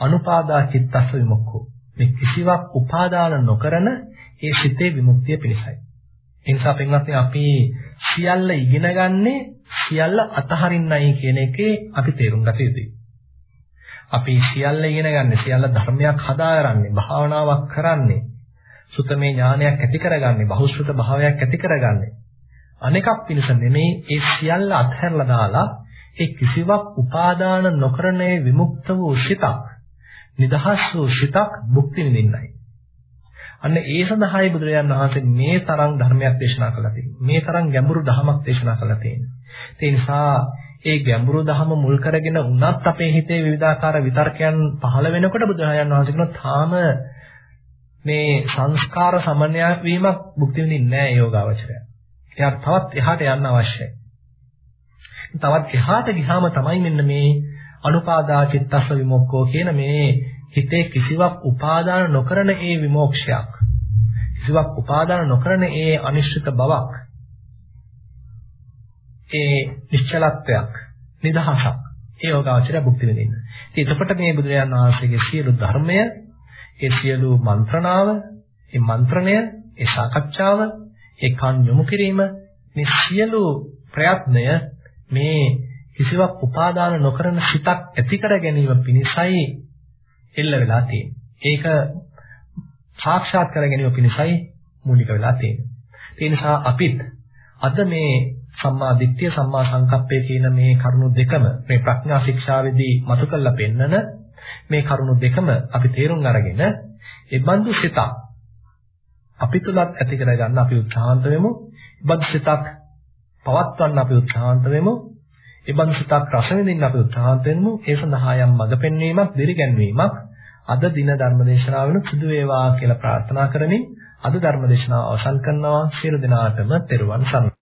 අනුපාදා චිත්තස්ස විමුක්ඛෝ. මේ කිසිවක් උපාදාන නොකරන ඒ සිතේ විමුක්තිය පිණිසයි. ඒ නිසා පින්වත්නි අපි සියල්ල ඉගෙන ගන්නේ සියල්ල අතහරින්නයි කියන එකේ අපි තේරුම් ගත යුතුයි. අපි සියල්ල ඉගෙන ගන්න සියල්ල ධර්මයක් හදාගන්නේ භාවනාවක් කරන්නේ සුතමේ ඥානයක් ඇති කරගන්නේ බහුශ්‍රත භාවයක් ඇති කරගන්නේ අනෙකක් පිණිස නෙමේ ඒ සියල්ල අත්හැරලා දාලා ඒ කිසිවක් උපාදාන නොකරන විමුක්ත වූ සිතක් නිදහස් වූ සිතක් භුක්ති විඳින්නයි අන්න ඒ සඳහායි බුදුරජාණන් වහන්සේ මේ තරම් ධර්මයක් දේශනා කළා තියෙන්නේ. මේ තරම් ගැඹුරු ධහමක් දේශනා කළා තියෙන්නේ. ඒ නිසා ඒ ගැඹුරු ධහම මුල් කරගෙන උනත් අපේ හිතේ විවිධාකාර විතර්කයන් පහළ වෙනකොට බුදුරජාණන් වහන්සේ කියනවා තාම මේ සංස්කාර සමන්‍ය වීමක් භුක්ති විඳින්නේ නැහැ යෝගාවචරය. එයා තවත් එහාට යන්න අවශ්‍යයි. තවත් එහාට ගියාම තමයි මෙන්න මේ අනුපාදා චිත්තස්ස විමුක්ඛෝ කියන මේ හිතේ කිසිවක් උපාදාන නොකරන ඒ විමෝක්ෂයක් කිසිවක් උපාදාන නොකරන ඒ අනිශ්චිත බවක් ඒ නිශ්චලත්වයක් නිදහසක් ඒ යෝගාචරය භුක්ති විඳින්න. ඉතින් එතකොට මේ බුදුරජාණන් වහන්සේගේ සියලු ධර්මය, ඒ සියලු මන්ත්‍රණාව, ඒ මන්ත්‍රණය, ඒ සාකච්ඡාව, ඒ කන් යොමු කිරීම මේ සියලු ප්‍රයත්නය මේ කිසිවක් උපාදාන නොකරන සිතක් ඇති කර ගැනීම පිණිසයි එල්ල වෙලා තියෙන්නේ. ඒක සාක්ෂාත් කර ගැනීම පිණිසයි මූලික වෙලා තියෙන්නේ. ඒ නිසා අපිත් අද මේ සම්මා දිට්ඨිය සම්මා සංකප්පය කියන මේ කරුණු දෙකම මේ ප්‍රඥා ශික්ෂාවේදී මතු කරලා පෙන්නන මේ කරුණු දෙකම අපි තේරුම් අරගෙන ඒ බඳු සිතක් අපි තුලත් ඇති කරගන්න අපි උත්සාහන්ත වෙමු. බඳු සිතක් පවත්වන්න අපි උත්සාහන්ත වෙමු. ඒ බඳු සිතක් රස විඳින්න අපි උත්සාහන්ත වෙමු. ඒ සඳහා යම් මඟ පෙන්වීමක්, දිරිගැන්වීමක් අද දින ධර්මදේශනාවෙන් සිදු වේවා කියලා ප්‍රාර්ථනා කරමින් අද ධර්මදේශනාව අවසන් කරනවා. සියලු දෙනාටම තෙරුවන් සරණයි.